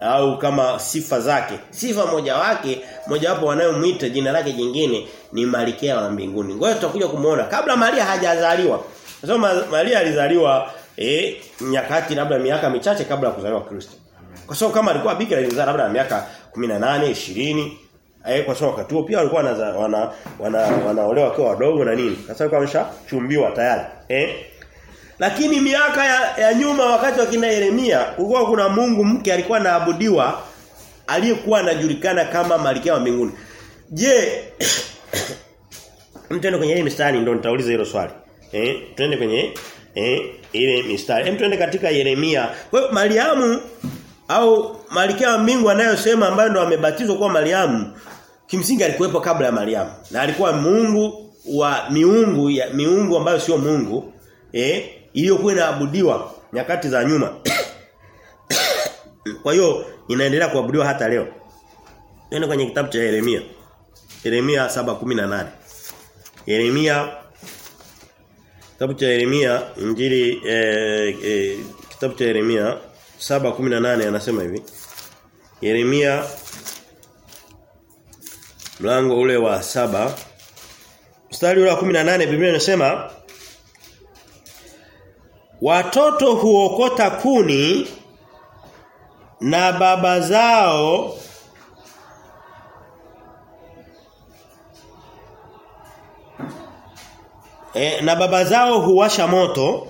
A: au kama sifa zake. Sifa moja wake, mojawapo wanayomuita jina lake jingine ni Malkia wa mbinguni. Ngoja tutakuja kumuona kabla Maria hajazaliwa. Kwa sababu Maria alizaliwa eh nyakati labda miaka michache kabla ya kuzaliwa Kristo. Kwa sababu kama alikuwa bikira alizaliwa labda miaka 18, 20 Eh kwa sababu wakati huo pia walikuwa wana wana wanaolewa wana wakiwa wadogo na nini. Sasa walikuwa wameshachumbiwa tayari. Eh? Lakini miaka ya, ya nyuma wakati wa kina Yeremia kulikuwa kuna Mungu mke alikuwa anaabudiwa aliyekuwa anajulikana kama Malkia wa mbinguni. Je, mtende kwenye ile mistari ndio nitauliza hilo swali. Eh, twende kwenye eh ile mistari. Hem twende katika Yeremia. Kwa hiyo Mariamu au Malkia wa mbingu anayosema ambayo ndo amebatizwa kuwa Mariamu kimsingi alikuwepo kabla ya Mariamu na alikuwa Mungu wa miungu ya miungu ambayo sio Mungu eh iliyokuwa inaabudiwa nyakati za nyuma. [coughs] Kwa hiyo inaendelea kuabudiwa hata leo. Twende kwenye kitabu cha Yeremia. Yeremia 7:18. Yeremia Kitabu cha Yeremia Injili eh, eh, kitabu cha Yeremia 7:18 anasema hivi. Yeremia mlango ule wa saba mstari ule wa 18 Biblia inasema Watoto huokota kuni na baba zao e, na baba zao huwasha moto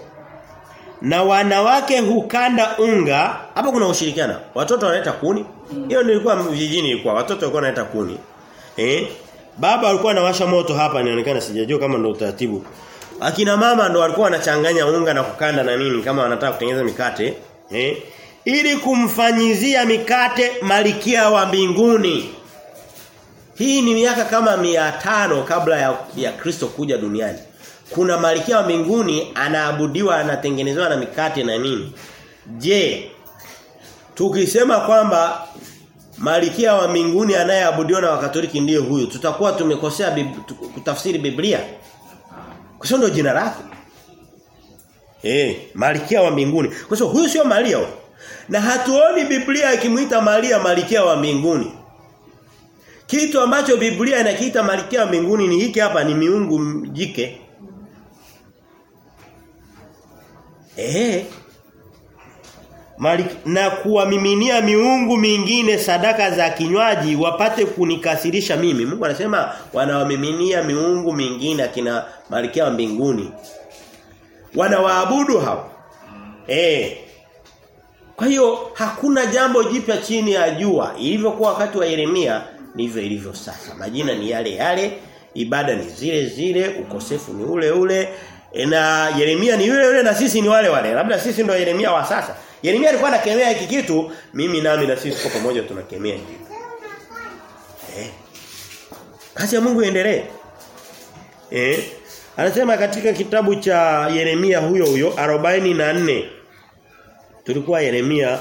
A: na wanawake hukanda unga. Hapo kuna ushirikiana watoto wanaleta kuni. Hiyo nilikuwa vijijini ilikuwa. Watoto walikuwa wanaleta kuni. Eh baba alikuwa anawasha moto hapa inaonekana sijajua kama ndio utaratibu. Akina mama ndo walikuwa wanachanganya unga na kukanda na nini kama wanataka kutengeneza mikate. Eh ili kumfanyizia mikate malikia wa mbinguni. Hii ni miaka kama mia tano kabla ya, ya Kristo kuja duniani kuna malikia wa mbinguni anaabudiwa anatengenezewa na mikate na nini? Je tukisema kwamba malikia wa mbinguni anayeabudiwa na wakatoliki ndiye huyu tutakuwa tumekosea bib, kutafsiri Biblia? Kwa sababu ndio jina lake. Eh malikia wa mbinguni. Kwa sababu huyu sio Maria na hatuoni Biblia ikimuita Maria malikia wa mbinguni. Kitu ambacho Biblia inakiita malikia wa mbinguni ni hiki hapa ni miungu jike Eh. Na kuwamiminia miungu mingine sadaka za kinywaji wapate kunikasirisha mimi. Mungu anasema wanawamiminia miungu mingine akina Malkia wa mbinguni. Wanawaabudu hao. Eh. Kwa hiyo hakuna jambo jipya chini ya jua. Ilivyokuwa wakati wa Yeremia ndivyo ilivyo sasa. Majina ni yale yale, ibada ni zile zile, ukosefu ni ule ule, na Yeremia ni yule yule na sisi ni wale wale. Labda sisi ndio Yeremia wa sasa. Yeremia alikuwa anakemea hiki kitu, mimi nami na sisi kwa pamoja tunakemea hiki. Eh. Kazi ya Mungu iendelee. Eh? Anasema katika kitabu cha Yeremia huyo huyo 44 tulikuwa Yeremia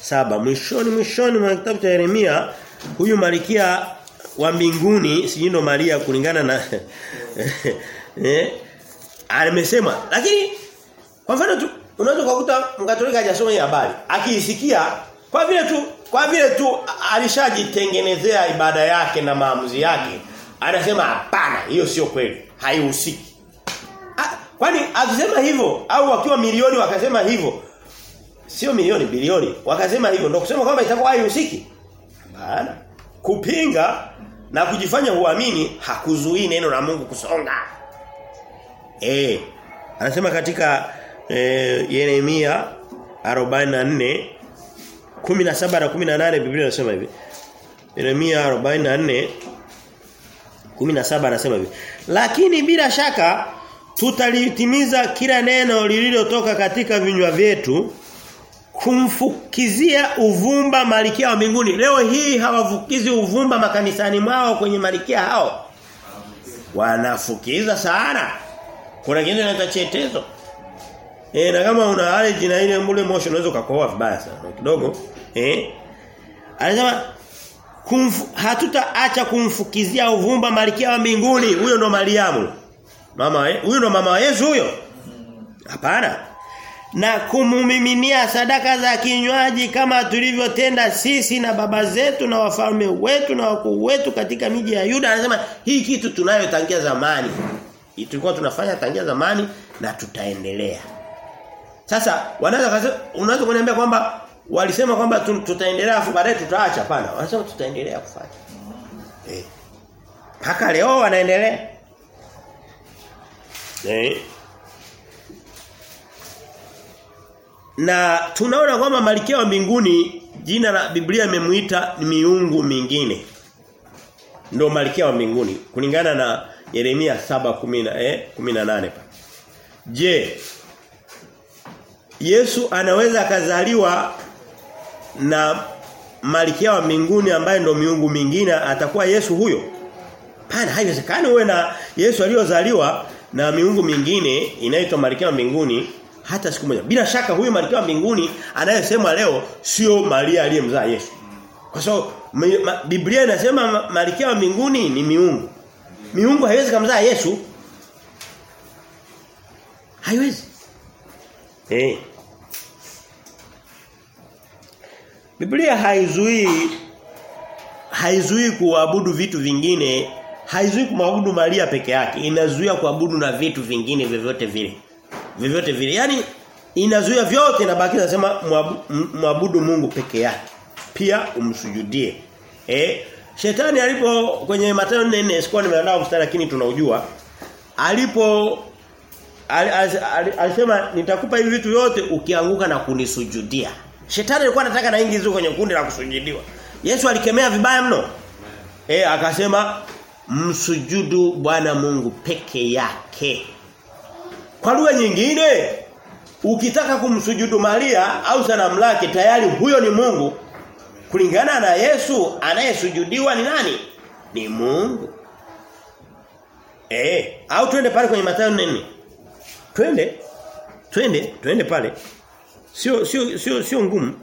A: saba mwishoni mwishoni mwa kitabu cha Yeremia huyu malikia wa mbinguni sijui ndo Maria kulingana na [laughs] eh amesema lakini kwa mfano tu unaweza kukuta mkatolika hajasoma hii habari. Akiisikia kwa vile tu kwa vile tu alishajitengenezea ibada yake na maamuzi yake anasema hapana hiyo sio kweli. Haihusiki. Kwani akisema hivyo au wakiwa milioni wakasema hivyo sio milioni bilioni wakasema hivyo ndio kusema kwamba itakuwa haihusiki? Kupinga na kujifanya huamini hakuzuii neno la Mungu kusonga eh anasema katika eh, Yeremia 44 17 na 18 Biblia inasema hivi. Yeremia 44 17 anasema hivi. Lakini bila shaka tutalitimiza kila neno lililotoka katika vinywa vyetu kumfukizia uvumba malikia wa mbinguni. Leo hii hawafukizi uvumba makanisani mwao kwenye malikia hao. Wanafukiza sana kuna kingine inaitwa chetezo. Eh na kama una allergy na ile mule moshi unaweza ukakohoa vibaya sana kidogo. Eh? Anasema kumfu, hatutaacha kumfukizia uvumba malikia wa mbinguni. Huyo ndo Mariamu. Mama huyo ndo mama wa Yesu huyo? Hapana. Na kumumiminia sadaka za kinywaji kama tulivyotenda sisi na baba zetu na wafalme wetu na wakuu wetu katika miji ya Yuda. Anasema hii kitu tunayotangia zamani tulikuwa tunafanya tangia zamani na tutaendelea. Sasa wanaweza unaweza kuniambia kwamba walisema kwamba tutaendelea afu baadaye tutaacha? Pana wanasema tutaendelea kufanya. Eh mpaka leo wanaendelea. Eh na tunaona kwamba malkia wa mbinguni jina la Biblia imemuita miungu mingine. Ndio malkia wa mbinguni kulingana na Yeremia 7:10 eh 18 pa. Je, Yesu anaweza akazaliwa na malkia wa mbinguni ambaye ndo miungu mingine atakuwa Yesu huyo? Pana haiwezekani uwe na Yesu aliyozaliwa na miungu mingine inaitwa malkia wa mbinguni hata siku moja. Bila shaka huyu malkia wa mbinguni anayesemwa leo sio Maria aliyemzaa Yesu. Kwa sababu so, Biblia inasema malkia wa mbinguni ni miungu. Miungu haiwezi kumzaa Yesu. Haiwezi. Eh. Biblia haizuii haizuii kuabudu vitu vingine, haizuii kumwabudu Maria peke yake, inazuia kuabudu na vitu vingine vyovyote vile. Vyovyote vile. Yaani inazuia vyote na baki nasema mwabudu Mungu peke yake. Pia umsujudie. Eh? Shetani alipo kwenye Mathayo 4:4 sikuwa nimeandaa mstari lakini tunaujua. Alipo alisema nitakupa hivi vitu vyote ukianguka na kunisujudia. Shetani alikuwa anataka na ingizo kwenye kundi la kusujudiwa. Yesu alikemea vibaya mno. Eh akasema msujudu Bwana Mungu peke yake. Kwa lugha nyingine ukitaka kumsujudu Maria au sanamu lake tayari huyo ni Mungu. Kulingana na Yesu anayesujudiwa ni nani? Ni Mungu. Eh, au twende pale kwenye Mathayo 4. Twende. Twende, twende pale. Sio sio sio sio ngumu.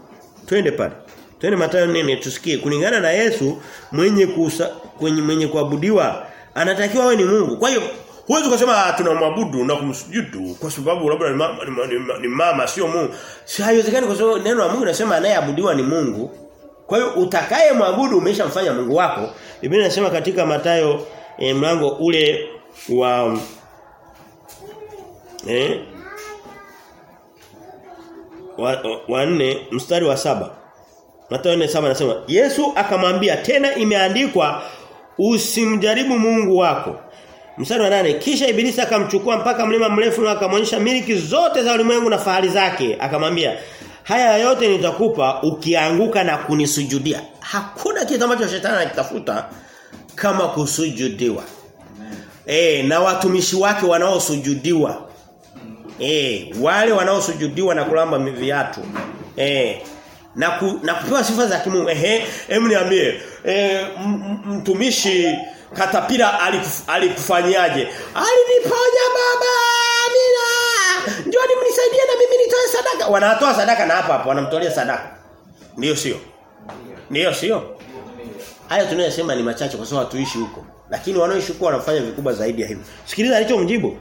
A: Twende pale. Twende Mathayo 4 tusikie kulingana na Yesu mwenye kusa, kwenye mwenye kuabudiwa anatakiwa awe ni Mungu. Kwa hiyo huwezi kusema tunamwabudu na kumsujudu kwa sababu labda ni mama, ni, ni, ni mama sio Mungu. Si haiwezekani kwa sababu neno la Mungu linasema anayeabudiwa ni Mungu. Kwa hiyo utakaye mwabudu umeshamfanya Mungu wako. Biblia inasema katika Matayo eh, mlango ule wa eh wa, wa nne mstari wa saba Mathayo 4:7 anasema Yesu akamwambia tena imeandikwa usimjaribu Mungu wako. Mstari wa nane kisha ibilisi akamchukua mpaka mlima mrefu na akamwonyesha miliki zote za ulimwengu na fahari zake akamwambia haya yote nitakupa ukianguka na kunisujudia. Hakuna kitu ambacho shetani anakitafuta kama kusujudiwa. E, na watumishi wake wanaosujudiwa. Eh wale wanaosujudiwa na kulamba viatu. Eh na ku, na kupewa sifa za kimungu. Ehe, hem niambie. E, mtumishi katapira alikuf, alikufanyaje? Aliniponya baba. Njoni mnisaidie na mimi nitoe sadaka. Wanatoa sadaka na hapa hapo wanamtolea sadaka. Ndio sio? Ndio sio? Haya tunayosema ni machache kwa sababu hatuishi huko. Lakini wanaoishi huko wanafanya vikubwa zaidi ya hivyo. Sikiliza alichomjibu.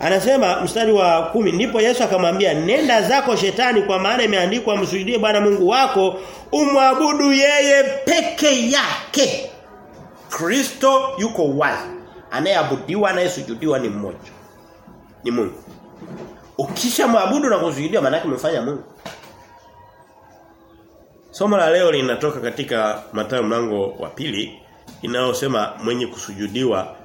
A: Anasema mstari wa kumi ndipo Yesu akamwambia nenda zako shetani kwa maana imeandikwa msujudie Bwana Mungu wako umwabudu yeye peke yake. Kristo yuko wazi. Anayeabudiwa anayesujudiwa ni mmoja. Ni Mungu. Ukisha mwabudu na kusujudia maana yake umefanya Mungu. Somo la leo linatoka katika Mathayo mlango wa pili inayosema mwenye kusujudiwa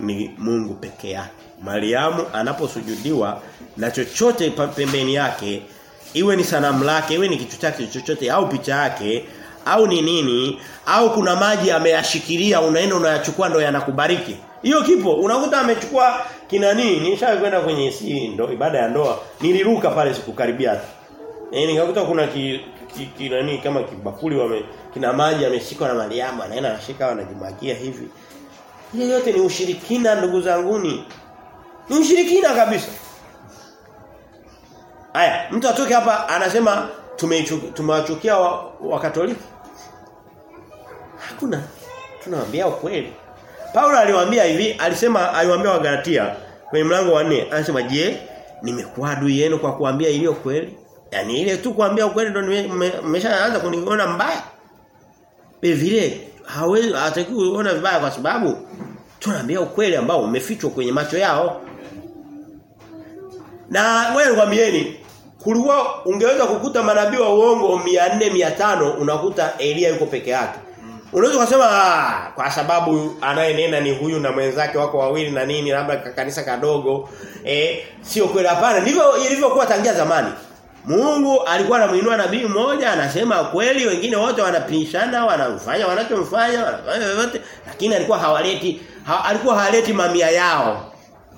A: ni Mungu peke yake. Mariamu anaposujudiwa na chochote pembeni yake iwe ni sanamu lake, iwe ni kitu chake chochote au picha yake au ni nini au kuna maji ameyashikilia unaenda unayachukua ndo yanakubariki. Hiyo kipo unakuta amechukua kina nini Nishakwenda kwenye si ndo ibada ya ndoa niliruka pale sikukaribia. Eh nikakuta kuna ki, ki, ki nani kama kibakuli wame kina maji ameshikwa na Mariamu anaenda anashika anajimwagia hivi. Hiyo yote ni ushirikina ndugu zanguni. Ni ushirikina kabisa. Aya, mtu atoke hapa anasema tumewachukia wa, wa Katoliki. Hakuna. Tunawaambia ukweli. Paulo aliwaambia hivi, alisema aliwaambia Wagalatia kwenye mlango wa 4, anasema je, nimekuwa adui yenu kwa kuambia iliyo kweli? Yaani ile tu kuambia ukweli ndio mmeshaanza kuniona mbaya. Vile hawezi atakuona kuona vibaya kwa sababu tunaambia ukweli ambao umefichwa kwenye macho yao. Na wewe ngwambieni kulikuwa ungeweza kukuta manabii wa uongo 400 500 unakuta Elia yuko peke yake. Unaweza kusema ah, kwa sababu anayenena ni huyu na mwenzake wako wawili na nini labda kanisa kadogo eh sio kweli hapana ndivyo ilivyokuwa tangia zamani. Mungu alikuwa anamuinua nabii mmoja anasema kweli wengine wote wanapishana wanafanya wanachomfanya wanafanya yote lakini alikuwa hawaleti ha, alikuwa haleti mamia yao.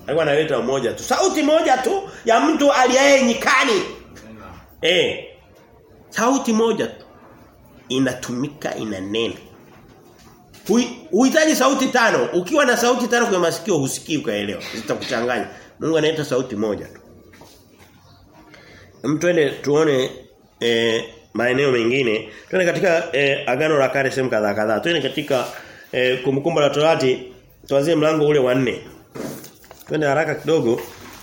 A: Alikuwa analeta mmoja tu. Sauti moja tu ya mtu aliaye nyikani. Eh. Sauti moja tu inatumika inanena. Uhitaji sauti tano. Ukiwa na sauti tano kwenye masikio husikii ukaelewa. Zitakuchanganya. Mungu anaita sauti moja tu. Mtwende tuone eh, maeneo mengine. Twende katika eh, agano la kale sehemu kadhaa kadhaa. Twende katika eh, kumbukumbu la Torati tuanzie mlango ule wa 4. Twende haraka kidogo.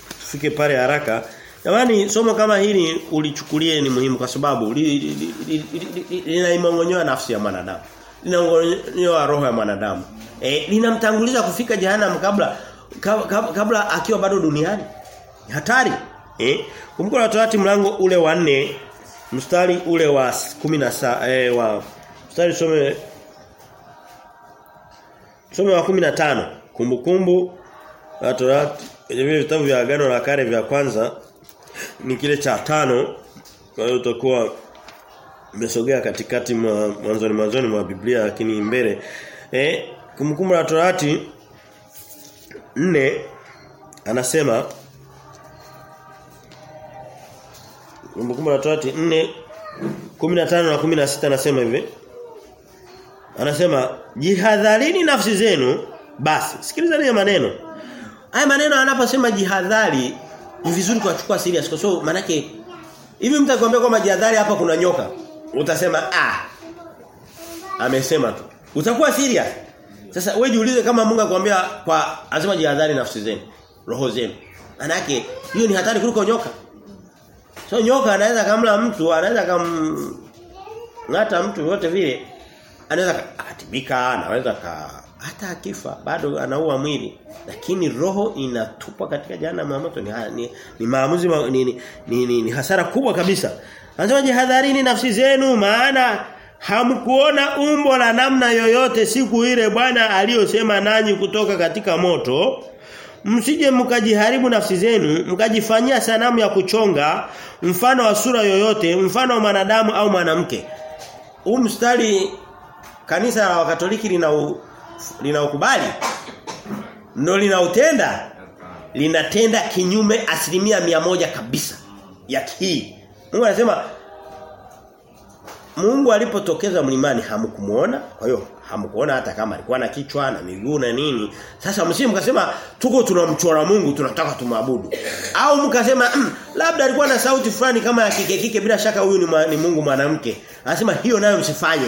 A: Tufike pale haraka. Jamani somo kama hili ulichukulie ni muhimu kwa sababu linaimongonyoa li, li, li, nafsi ya mwanadamu. Linaongonyoa roho ya mwanadamu. Eh linamtanguliza kufika jehanamu kabla kabla, kabla akiwa bado duniani. Hatari. Eh kumbuka la Torati mlango ule wa 4 mstari ule wa 10 eh wa mstari some some wa 15 kumbukumbu la Torati vile vitabu vya agano la kale vya kwanza ni kile cha tano kwa hiyo utakuwa umesogea katikati mwa mwanzoni mwanzoni mwa Biblia lakini mbele. Eh kumkumbu la Torati 4 anasema kumbukumbu la Torati 4 15 na 16 anasema hivi. Anasema jihadharini nafsi zenu. Basi sikiliza haya maneno. Haya maneno anaposema jihadhari ni vizuri kuachukua serious kwa sababu so, manake hivi mtakwambia kwamba jihadhari hapa kuna nyoka utasema ah amesema tu. Utakuwa serious. Sasa wewe jiulize kama Mungu akwambia kwa anasema jihadhari nafsi zenu roho zenu. Manake hiyo ni hatari kuliko nyoka. So nyoka anaweza kamla mtu anaweza kam ngata mtu yote vile. Anaweza akatibika anaweza ka hata akifa bado anaua mwili. Lakini roho inatupa katika jana ya moto. Ni, ni, ni maamuzi ma, ni, ni, ni, ni, ni hasara kubwa kabisa anasema jihadharini nafsi zenu maana hamkuona umbo la namna yoyote siku ile Bwana aliyosema nanyi kutoka katika moto. Msije mkajiharibu nafsi zenu mkajifanyia sanamu ya kuchonga mfano wa sura yoyote mfano wa mwanadamu au mwanamke. Huu mstari kanisa la wakatoliki lina ukubali ndio linautenda linatenda kinyume asilimia mia moja kabisa ya hii Mungu anasema Mungu alipotokeza mlimani hamkumuona. Kwa hiyo hamkuona hata kama alikuwa na kichwa na miguu na nini. Sasa msimu mkasema tuko tunamchora Mungu tunataka tumwabudu. Au mkasema mm, labda alikuwa na sauti fulani kama ya kike kike bila shaka huyu ni, ma, ni Mungu mwanamke. Anasema hiyo nayo msifanye.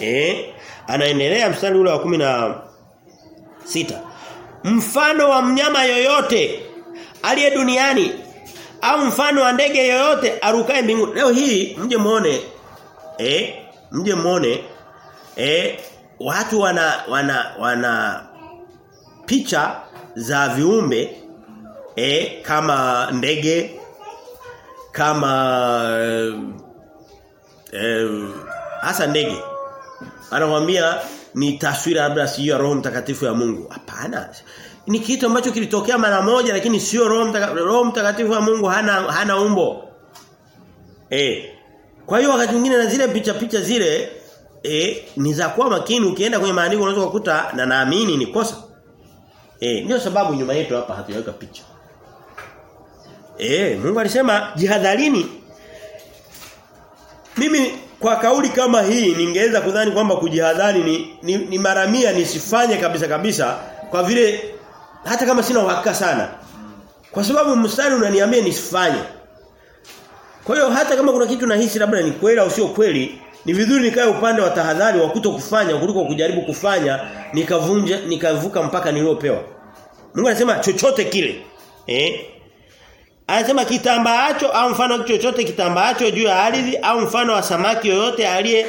A: Eh? Anaendelea mstari ule wa kumi na sita Mfano wa mnyama yoyote aliye duniani au mfano wa ndege yoyote arukae mbinguni. Leo hii mje muone eh mje muone eh watu wana wana wana picha za viumbe eh kama ndege kama eh hasa ndege anamwambia ni taswira labda sio ya Roho Mtakatifu ya Mungu. Hapana. Ni kitu ambacho kilitokea mara moja lakini sio Roho Mtakatifu. Roho Mtakatifu wa Mungu hana hana umbo. Eh. Kwa hiyo wakati mwingine na zile picha picha zile eh ni za kuwa makini ukienda kwenye maandiko unaweza kukuta na naamini ni kosa. Eh ndio sababu nyuma yetu hapa hatujaweka picha. Eh Mungu alisema jihadharini. Mimi kwa kauli kama hii ningeweza kudhani kwamba kujihadhari ni, ni, ni mara mia nisifanye kabisa kabisa kwa vile hata kama sina uhakika sana. Kwa sababu mstari unaniambia nisifanye. Kwa hiyo hata kama kuna kitu nahisi labda ni kweli au sio kweli, ni vizuri nikae upande wa tahadhari wa kuto kufanya kuliko kujaribu kufanya nikavunja nikavuka mpaka niliopewa. Mungu anasema chochote kile. Eh? Anasema kitambaacho au mfano chochote kitambaacho juu ya ardhi au mfano wa samaki yoyote aliye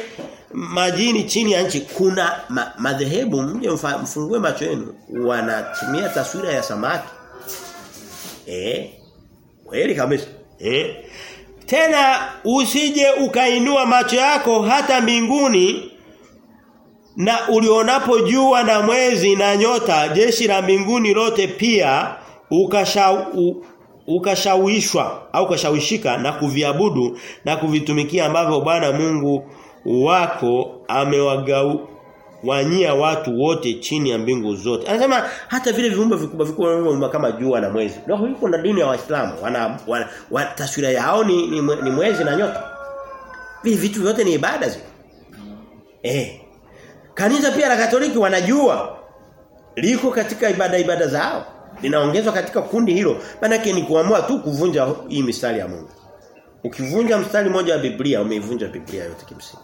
A: majini chini ya nchi kuna ma, madhehebu mje mfungue macho yenu wanatumia taswira ya samaki. Eh? Kweli kabisa. Eh? Tena usije ukainua macho yako hata mbinguni na ulionapo jua na mwezi na nyota jeshi la mbinguni lote pia ukashau ukashawishwa au ukashawishika na kuviabudu na kuvitumikia ambavyo Bwana Mungu wako amewagawanyia watu wote chini ya mbingu zote. Anasema hata vile viumbe vikubwa vikubwa kama jua na mwezi. Ndio yuko na dini ya Waislamu. Wana, wana, wana taswira yao ni, ni, ni mwezi na nyota. Vile vitu vyote ni ibada zile. Eh. Kanisa pia la Katoliki wanajua liko katika ibada ibada zao linaongezwa katika kundi hilo maana ni kuamua tu kuvunja hii mistari ya Mungu ukivunja mstari mmoja wa Biblia umeivunja Biblia yote kimsingi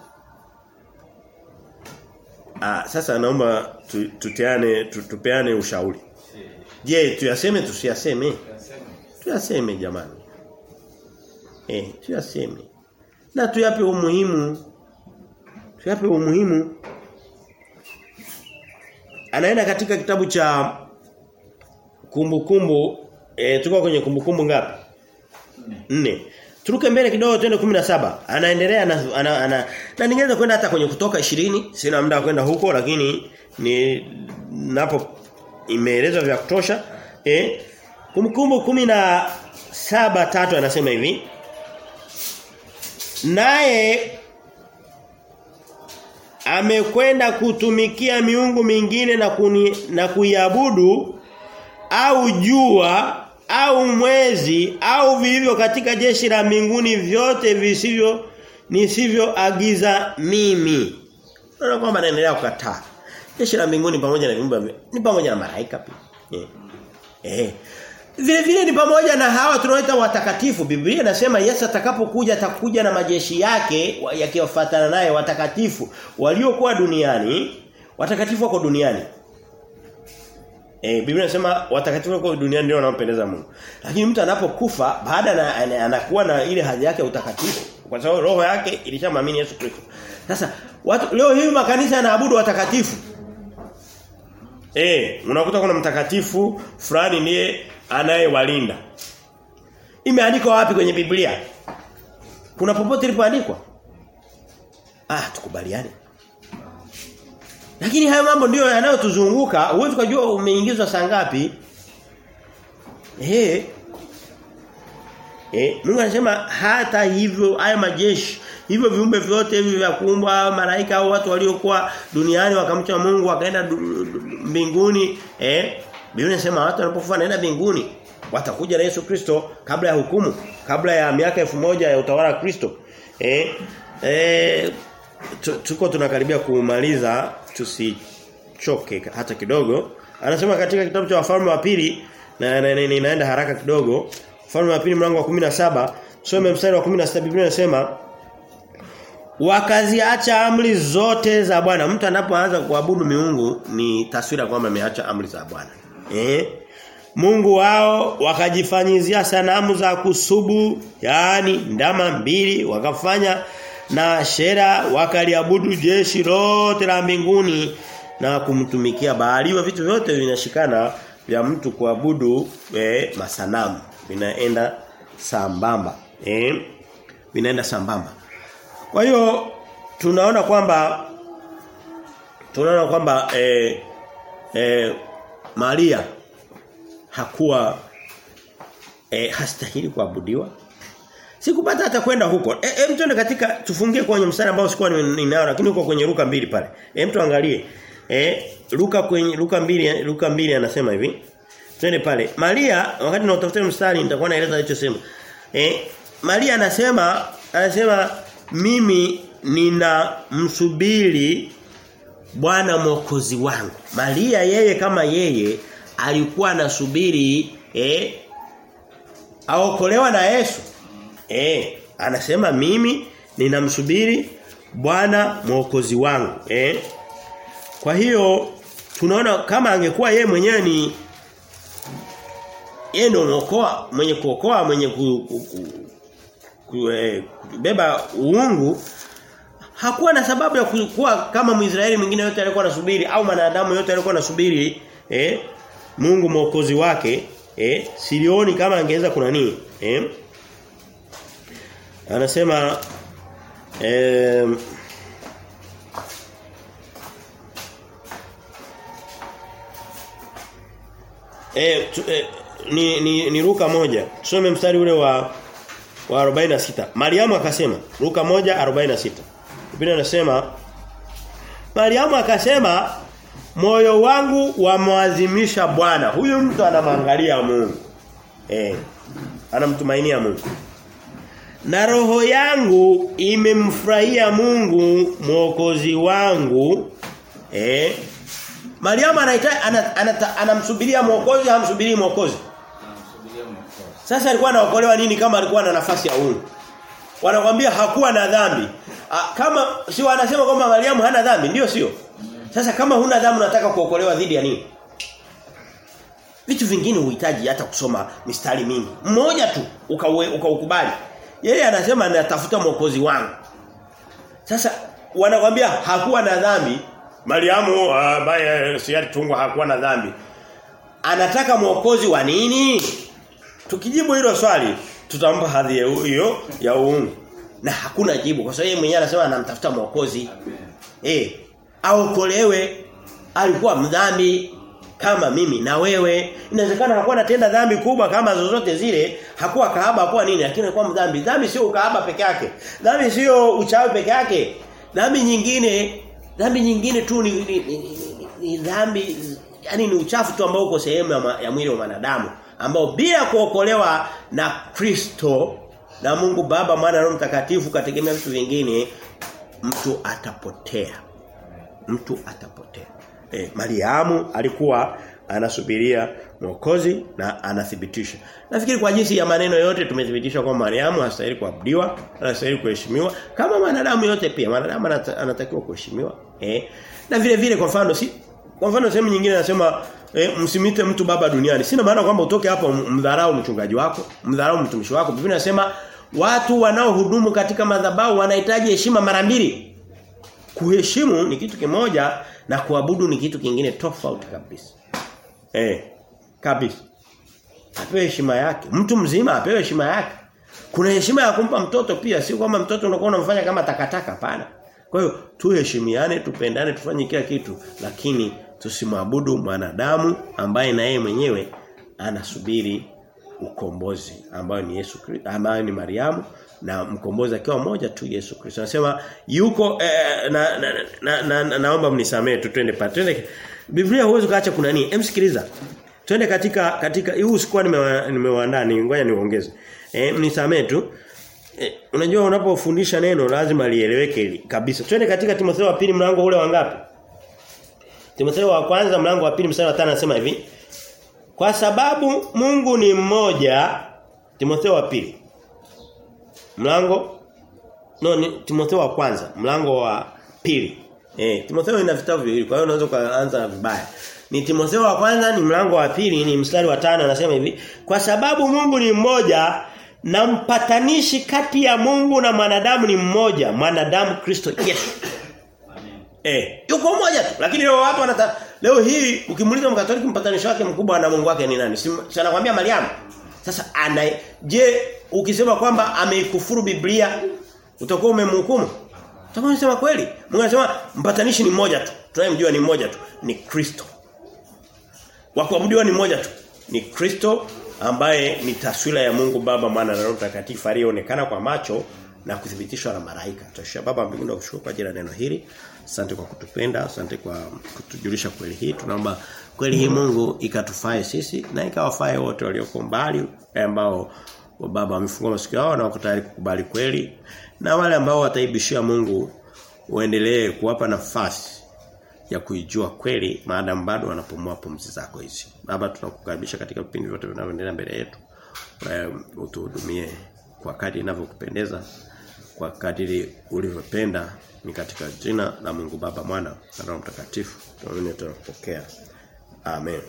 A: ah sasa naomba tu, tutiane tu, tupeane ushauri. Je tuyaseme tusiyaseme? Tuyaseme jamani. Eh tuyaseme. Na tuyape umuhimu. Tuyape umuhimu. Anaenda katika kitabu cha kumbukumbu. E, tuko kwenye kumbukumbu ngapi? Nne. Turuke mbele kidogo twende 17. Anaendelea na ana, ana, na ningeweza kwenda hata kwenye kutoka 20, sina muda kwenda huko lakini ni napo imeelezwa vya kutosha. Eh kumbukumbu 17 tatu anasema hivi. Naye amekwenda kutumikia miungu mingine na kuni, na kuiabudu au jua au mwezi au vilivyo katika jeshi la mbinguni vyote visivyo nisivyoagiza mimi. Unaona kwamba anaendelea kukataa. Jeshi la mbinguni pamoja na viumbe ni pamoja na malaika pia. Eh. Eh. Vile vile ni pamoja na hawa tunaoita watakatifu. Biblia inasema Yesu atakapokuja atakuja na majeshi yake yakiwafuatana naye watakatifu waliokuwa duniani, watakatifu wako duniani. Eh Biblia inasema watakatifu wako duniani ndio wanaompendeza Mungu. Lakini mtu anapokufa baada na anakuwa na ile hadhi yake ya utakatifu kwa sababu roho yake ilishamwamini Yesu Kristo. Sasa watu leo hivi makanisa yanaabudu watakatifu. Eh, unakuta kuna mtakatifu fulani ndiye anayewalinda. Imeandikwa wapi kwenye Biblia? Kuna popote ilipoandikwa? Ah, tukubaliane. Lakini hayo mambo ndio yanayotuzunguka, huwezi kujua umeingizwa saa ngapi. Eh. Eh, Mungu anasema hata hivyo haya majeshi, hivyo viumbe vyote hivi vya kuumbwa, malaika au watu waliokuwa duniani wakamcha Mungu wakaenda mbinguni, eh? Biblia inasema watu wanapokufa wanaenda mbinguni, watakuja na Yesu Kristo kabla ya hukumu, kabla ya miaka elfu moja ya utawala wa Kristo. Eh? eh tuko tunakaribia kumaliza tusichoke hata kidogo. Anasema katika kitabu cha wafalme wa pili na ninaenda na, na, haraka kidogo. Wafalme wa pili mlango wa 17, soma mstari wa 16 Biblia inasema wakaziacha amri zote za Bwana. Mtu anapoanza kuabudu miungu ni taswira kwamba ameacha amri za Bwana. Eh? Mungu wao wakajifanyizia sanamu za kusubu, yaani ndama mbili, wakafanya na shera wakaliabudu jeshi lote la mbinguni na kumtumikia Baali. Hivyo vitu vyote vinashikana vya mtu kuabudu eh, masanamu. Vinaenda sambamba. Eh? Vinaenda sambamba. Kwa hiyo tunaona kwamba tunaona kwamba eh, eh, Maria hakuwa eh, hastahili kuabudiwa. Sikupata hata kwenda huko. Hem e, tuende katika tufungie kwenye mstari ambao sikuwa ninao lakini uko kwenye Luka mbili pale. Hem tuangalie. E, Luka kwenye Luka mbili Luka mbili anasema hivi. Twende pale. Maria wakati nautafuta mstari nitakuwa naeleza alichosema. Eh Maria anasema anasema mimi nina msubiri Bwana mwokozi wangu. Maria yeye kama yeye alikuwa anasubiri eh aokolewa na Yesu. Eh anasema mimi ninamsubiri Bwana mwokozi wangu. Eh kwa hiyo tunaona kama angekuwa ye mwenyewe ni yeye mwokoa mwenye kuokoa mwenye ku, ku, ku, ku, eh, kubeba uungu hakuwa na sababu ya kuwa kama Mwisraeli mwingine yote alikuwa anasubiri au mwanadamu yote alikuwa anasubiri eh Mungu mwokozi wake eh silioni kama angeweza kuna nini eh anasema eh Eh, tu, eh ni, ni ni Luka moja. Tusome mstari ule wa wa 46. Mariamu akasema Luka 1:46. Biblia inasema Mariamu akasema moyo wangu wamwadhimisha Bwana. Huyu mtu anamwangalia Mungu. Eh. Anamtumainia Mungu. Na roho yangu imemfurahia Mungu mwokozi wangu. Eh. Mariamu anaita anamsubiria mwokozi hamsubiri mwokozi. Sasa alikuwa anaokolewa nini kama alikuwa na nafasi ya uhuru? Wanakwambia hakuwa na dhambi. A, kama si wanasema kwamba Mariamu hana dhambi, ndio sio? Sasa kama huna dhambi unataka kuokolewa dhidi ya nini? Vitu vingine uhitaji hata kusoma mistari mingi. Mmoja tu ukaukubali. Uka Yeye anasema anatafuta mwokozi wangu. Sasa wanakwambia hakuwa na dhambi. Mariamu ambaye uh, si alitungwa hakuwa na dhambi. Anataka mwokozi wa nini? Tukijibu hilo swali tutampa hadhi hiyo ya uungu. Na hakuna jibu kwa sababu yeye mwenyewe anasema anamtafuta mwokozi. Eh, aokolewe alikuwa mdhambi kama mimi na wewe. Inawezekana hakuwa anatenda dhambi kubwa kama zozote zile, hakuwa kahaba hakuwa nini, lakini alikuwa mdhambi. Dhambi sio ukahaba peke yake. Dhambi sio uchawi peke yake. Dhambi nyingine, dhambi nyingine tu ni, ni, ni, ni, ni dhambi yani ni uchafu tu ambao uko sehemu ya, ya mwili wa wanadamu ambao bila kuokolewa na Kristo na Mungu Baba Mwana Roho Mtakatifu kategemea vitu vingine mtu atapotea. Mtu atapotea. E, Mariamu alikuwa anasubiria mwokozi na anathibitisha. Nafikiri kwa jinsi ya maneno yote tumethibitisha kwamba Mariamu hastahili kuabudiwa, anastahili kuheshimiwa kama wanadamu yote pia. Wanadamu anatakiwa kuheshimiwa. Eh. Na vile vile kwa mfano si kwa mfano sehemu nyingine nasema eh, msimite mtu baba duniani. Sina maana kwamba utoke hapo mdharau mchungaji wako, mdharau mtumishi wako. Biblia inasema watu wanaohudumu katika madhabahu wanahitaji heshima mara mbili. Kuheshimu ni kitu kimoja na kuabudu ni kitu kingine tofauti kabisa. Eh, kabisa. Apewe heshima yake. Mtu mzima apewe heshima yake. Kuna heshima ya kumpa mtoto pia, si kwamba mtoto unakuwa unamfanya kama takataka hapana. Kwa hiyo tuheshimiane, tupendane, tufanye kila kitu, lakini tusimwabudu mwanadamu ambaye na yeye mwenyewe anasubiri ukombozi ambayo ni Yesu Kristo, ambayo ni Mariamu na mkombozi akiwa mmoja tu Yesu Kristo. Anasema yuko eh, na, na, na, na, na naomba mnisamee tu twende pa. Twende Biblia huwezi kaacha kuna nini? Hem sikiliza. Twende katika katika huu sikuwa nimewaandaa ni ngoja niongeze. Eh mnisamee tu. eh, unajua unapofundisha neno lazima lieleweke kabisa. Twende katika Timotheo wa pili mlango ule wa ngapi? Timotheo wa kwanza mlango wa pili mstari wa 5 anasema hivi. Kwa sababu Mungu ni mmoja Timotheo wa pili. Mlango no ni Timotheo wa kwanza mlango wa pili. Eh Timotheo ina vitabu viwili kwa hiyo unaweza kuanza vibaya. Ni Timotheo wa kwanza ni mlango wa pili ni mstari wa tano anasema hivi. Kwa sababu Mungu ni mmoja na mpatanishi kati ya Mungu na mwanadamu ni mmoja, mwanadamu Kristo Yesu. Eh, yuko mmoja tu. Lakini leo watu wanata leo hii ukimuuliza mkatoliki mpatanisho wake mkubwa na Mungu wake ni nani? Si, si anakuambia Mariamu. Sasa ana je, ukisema kwamba ameikufuru Biblia utakuwa umemhukumu? Utakuwa unasema kweli. Mungu anasema mpatanishi ni mmoja tu. Tunayemjua ni mmoja tu, ni Kristo. Wa kuabudiwa ni mmoja tu, ni Kristo ambaye ni taswira ya Mungu Baba, Mwana na Roho Mtakatifu aliyeonekana kwa macho na kuthibitishwa na malaika. Tutashia Baba mbinguni kushukuru kwa ajili ya neno hili. Asante kwa kutupenda, asante kwa kutujulisha kweli hii. Tunaomba kweli hii Mungu ikatufae sisi na ikawafae wote walioko mbali ambao Baba wamefungua masikio yao na wako tayari kukubali kweli na wale ambao wataibishia Mungu uendelee kuwapa nafasi ya kuijua kweli maadamu bado wanapumua pumzi zako hizi. Baba tunakukaribisha katika vipindi vyote vinavyoendelea mbele yetu. Utuhudumie kwa kadri inavyokupendeza kwa kadiri ulivyopenda ni katika jina la Mungu Baba Mwana na Roho Mtakatifu. Tunaamini tunapokea. Amen.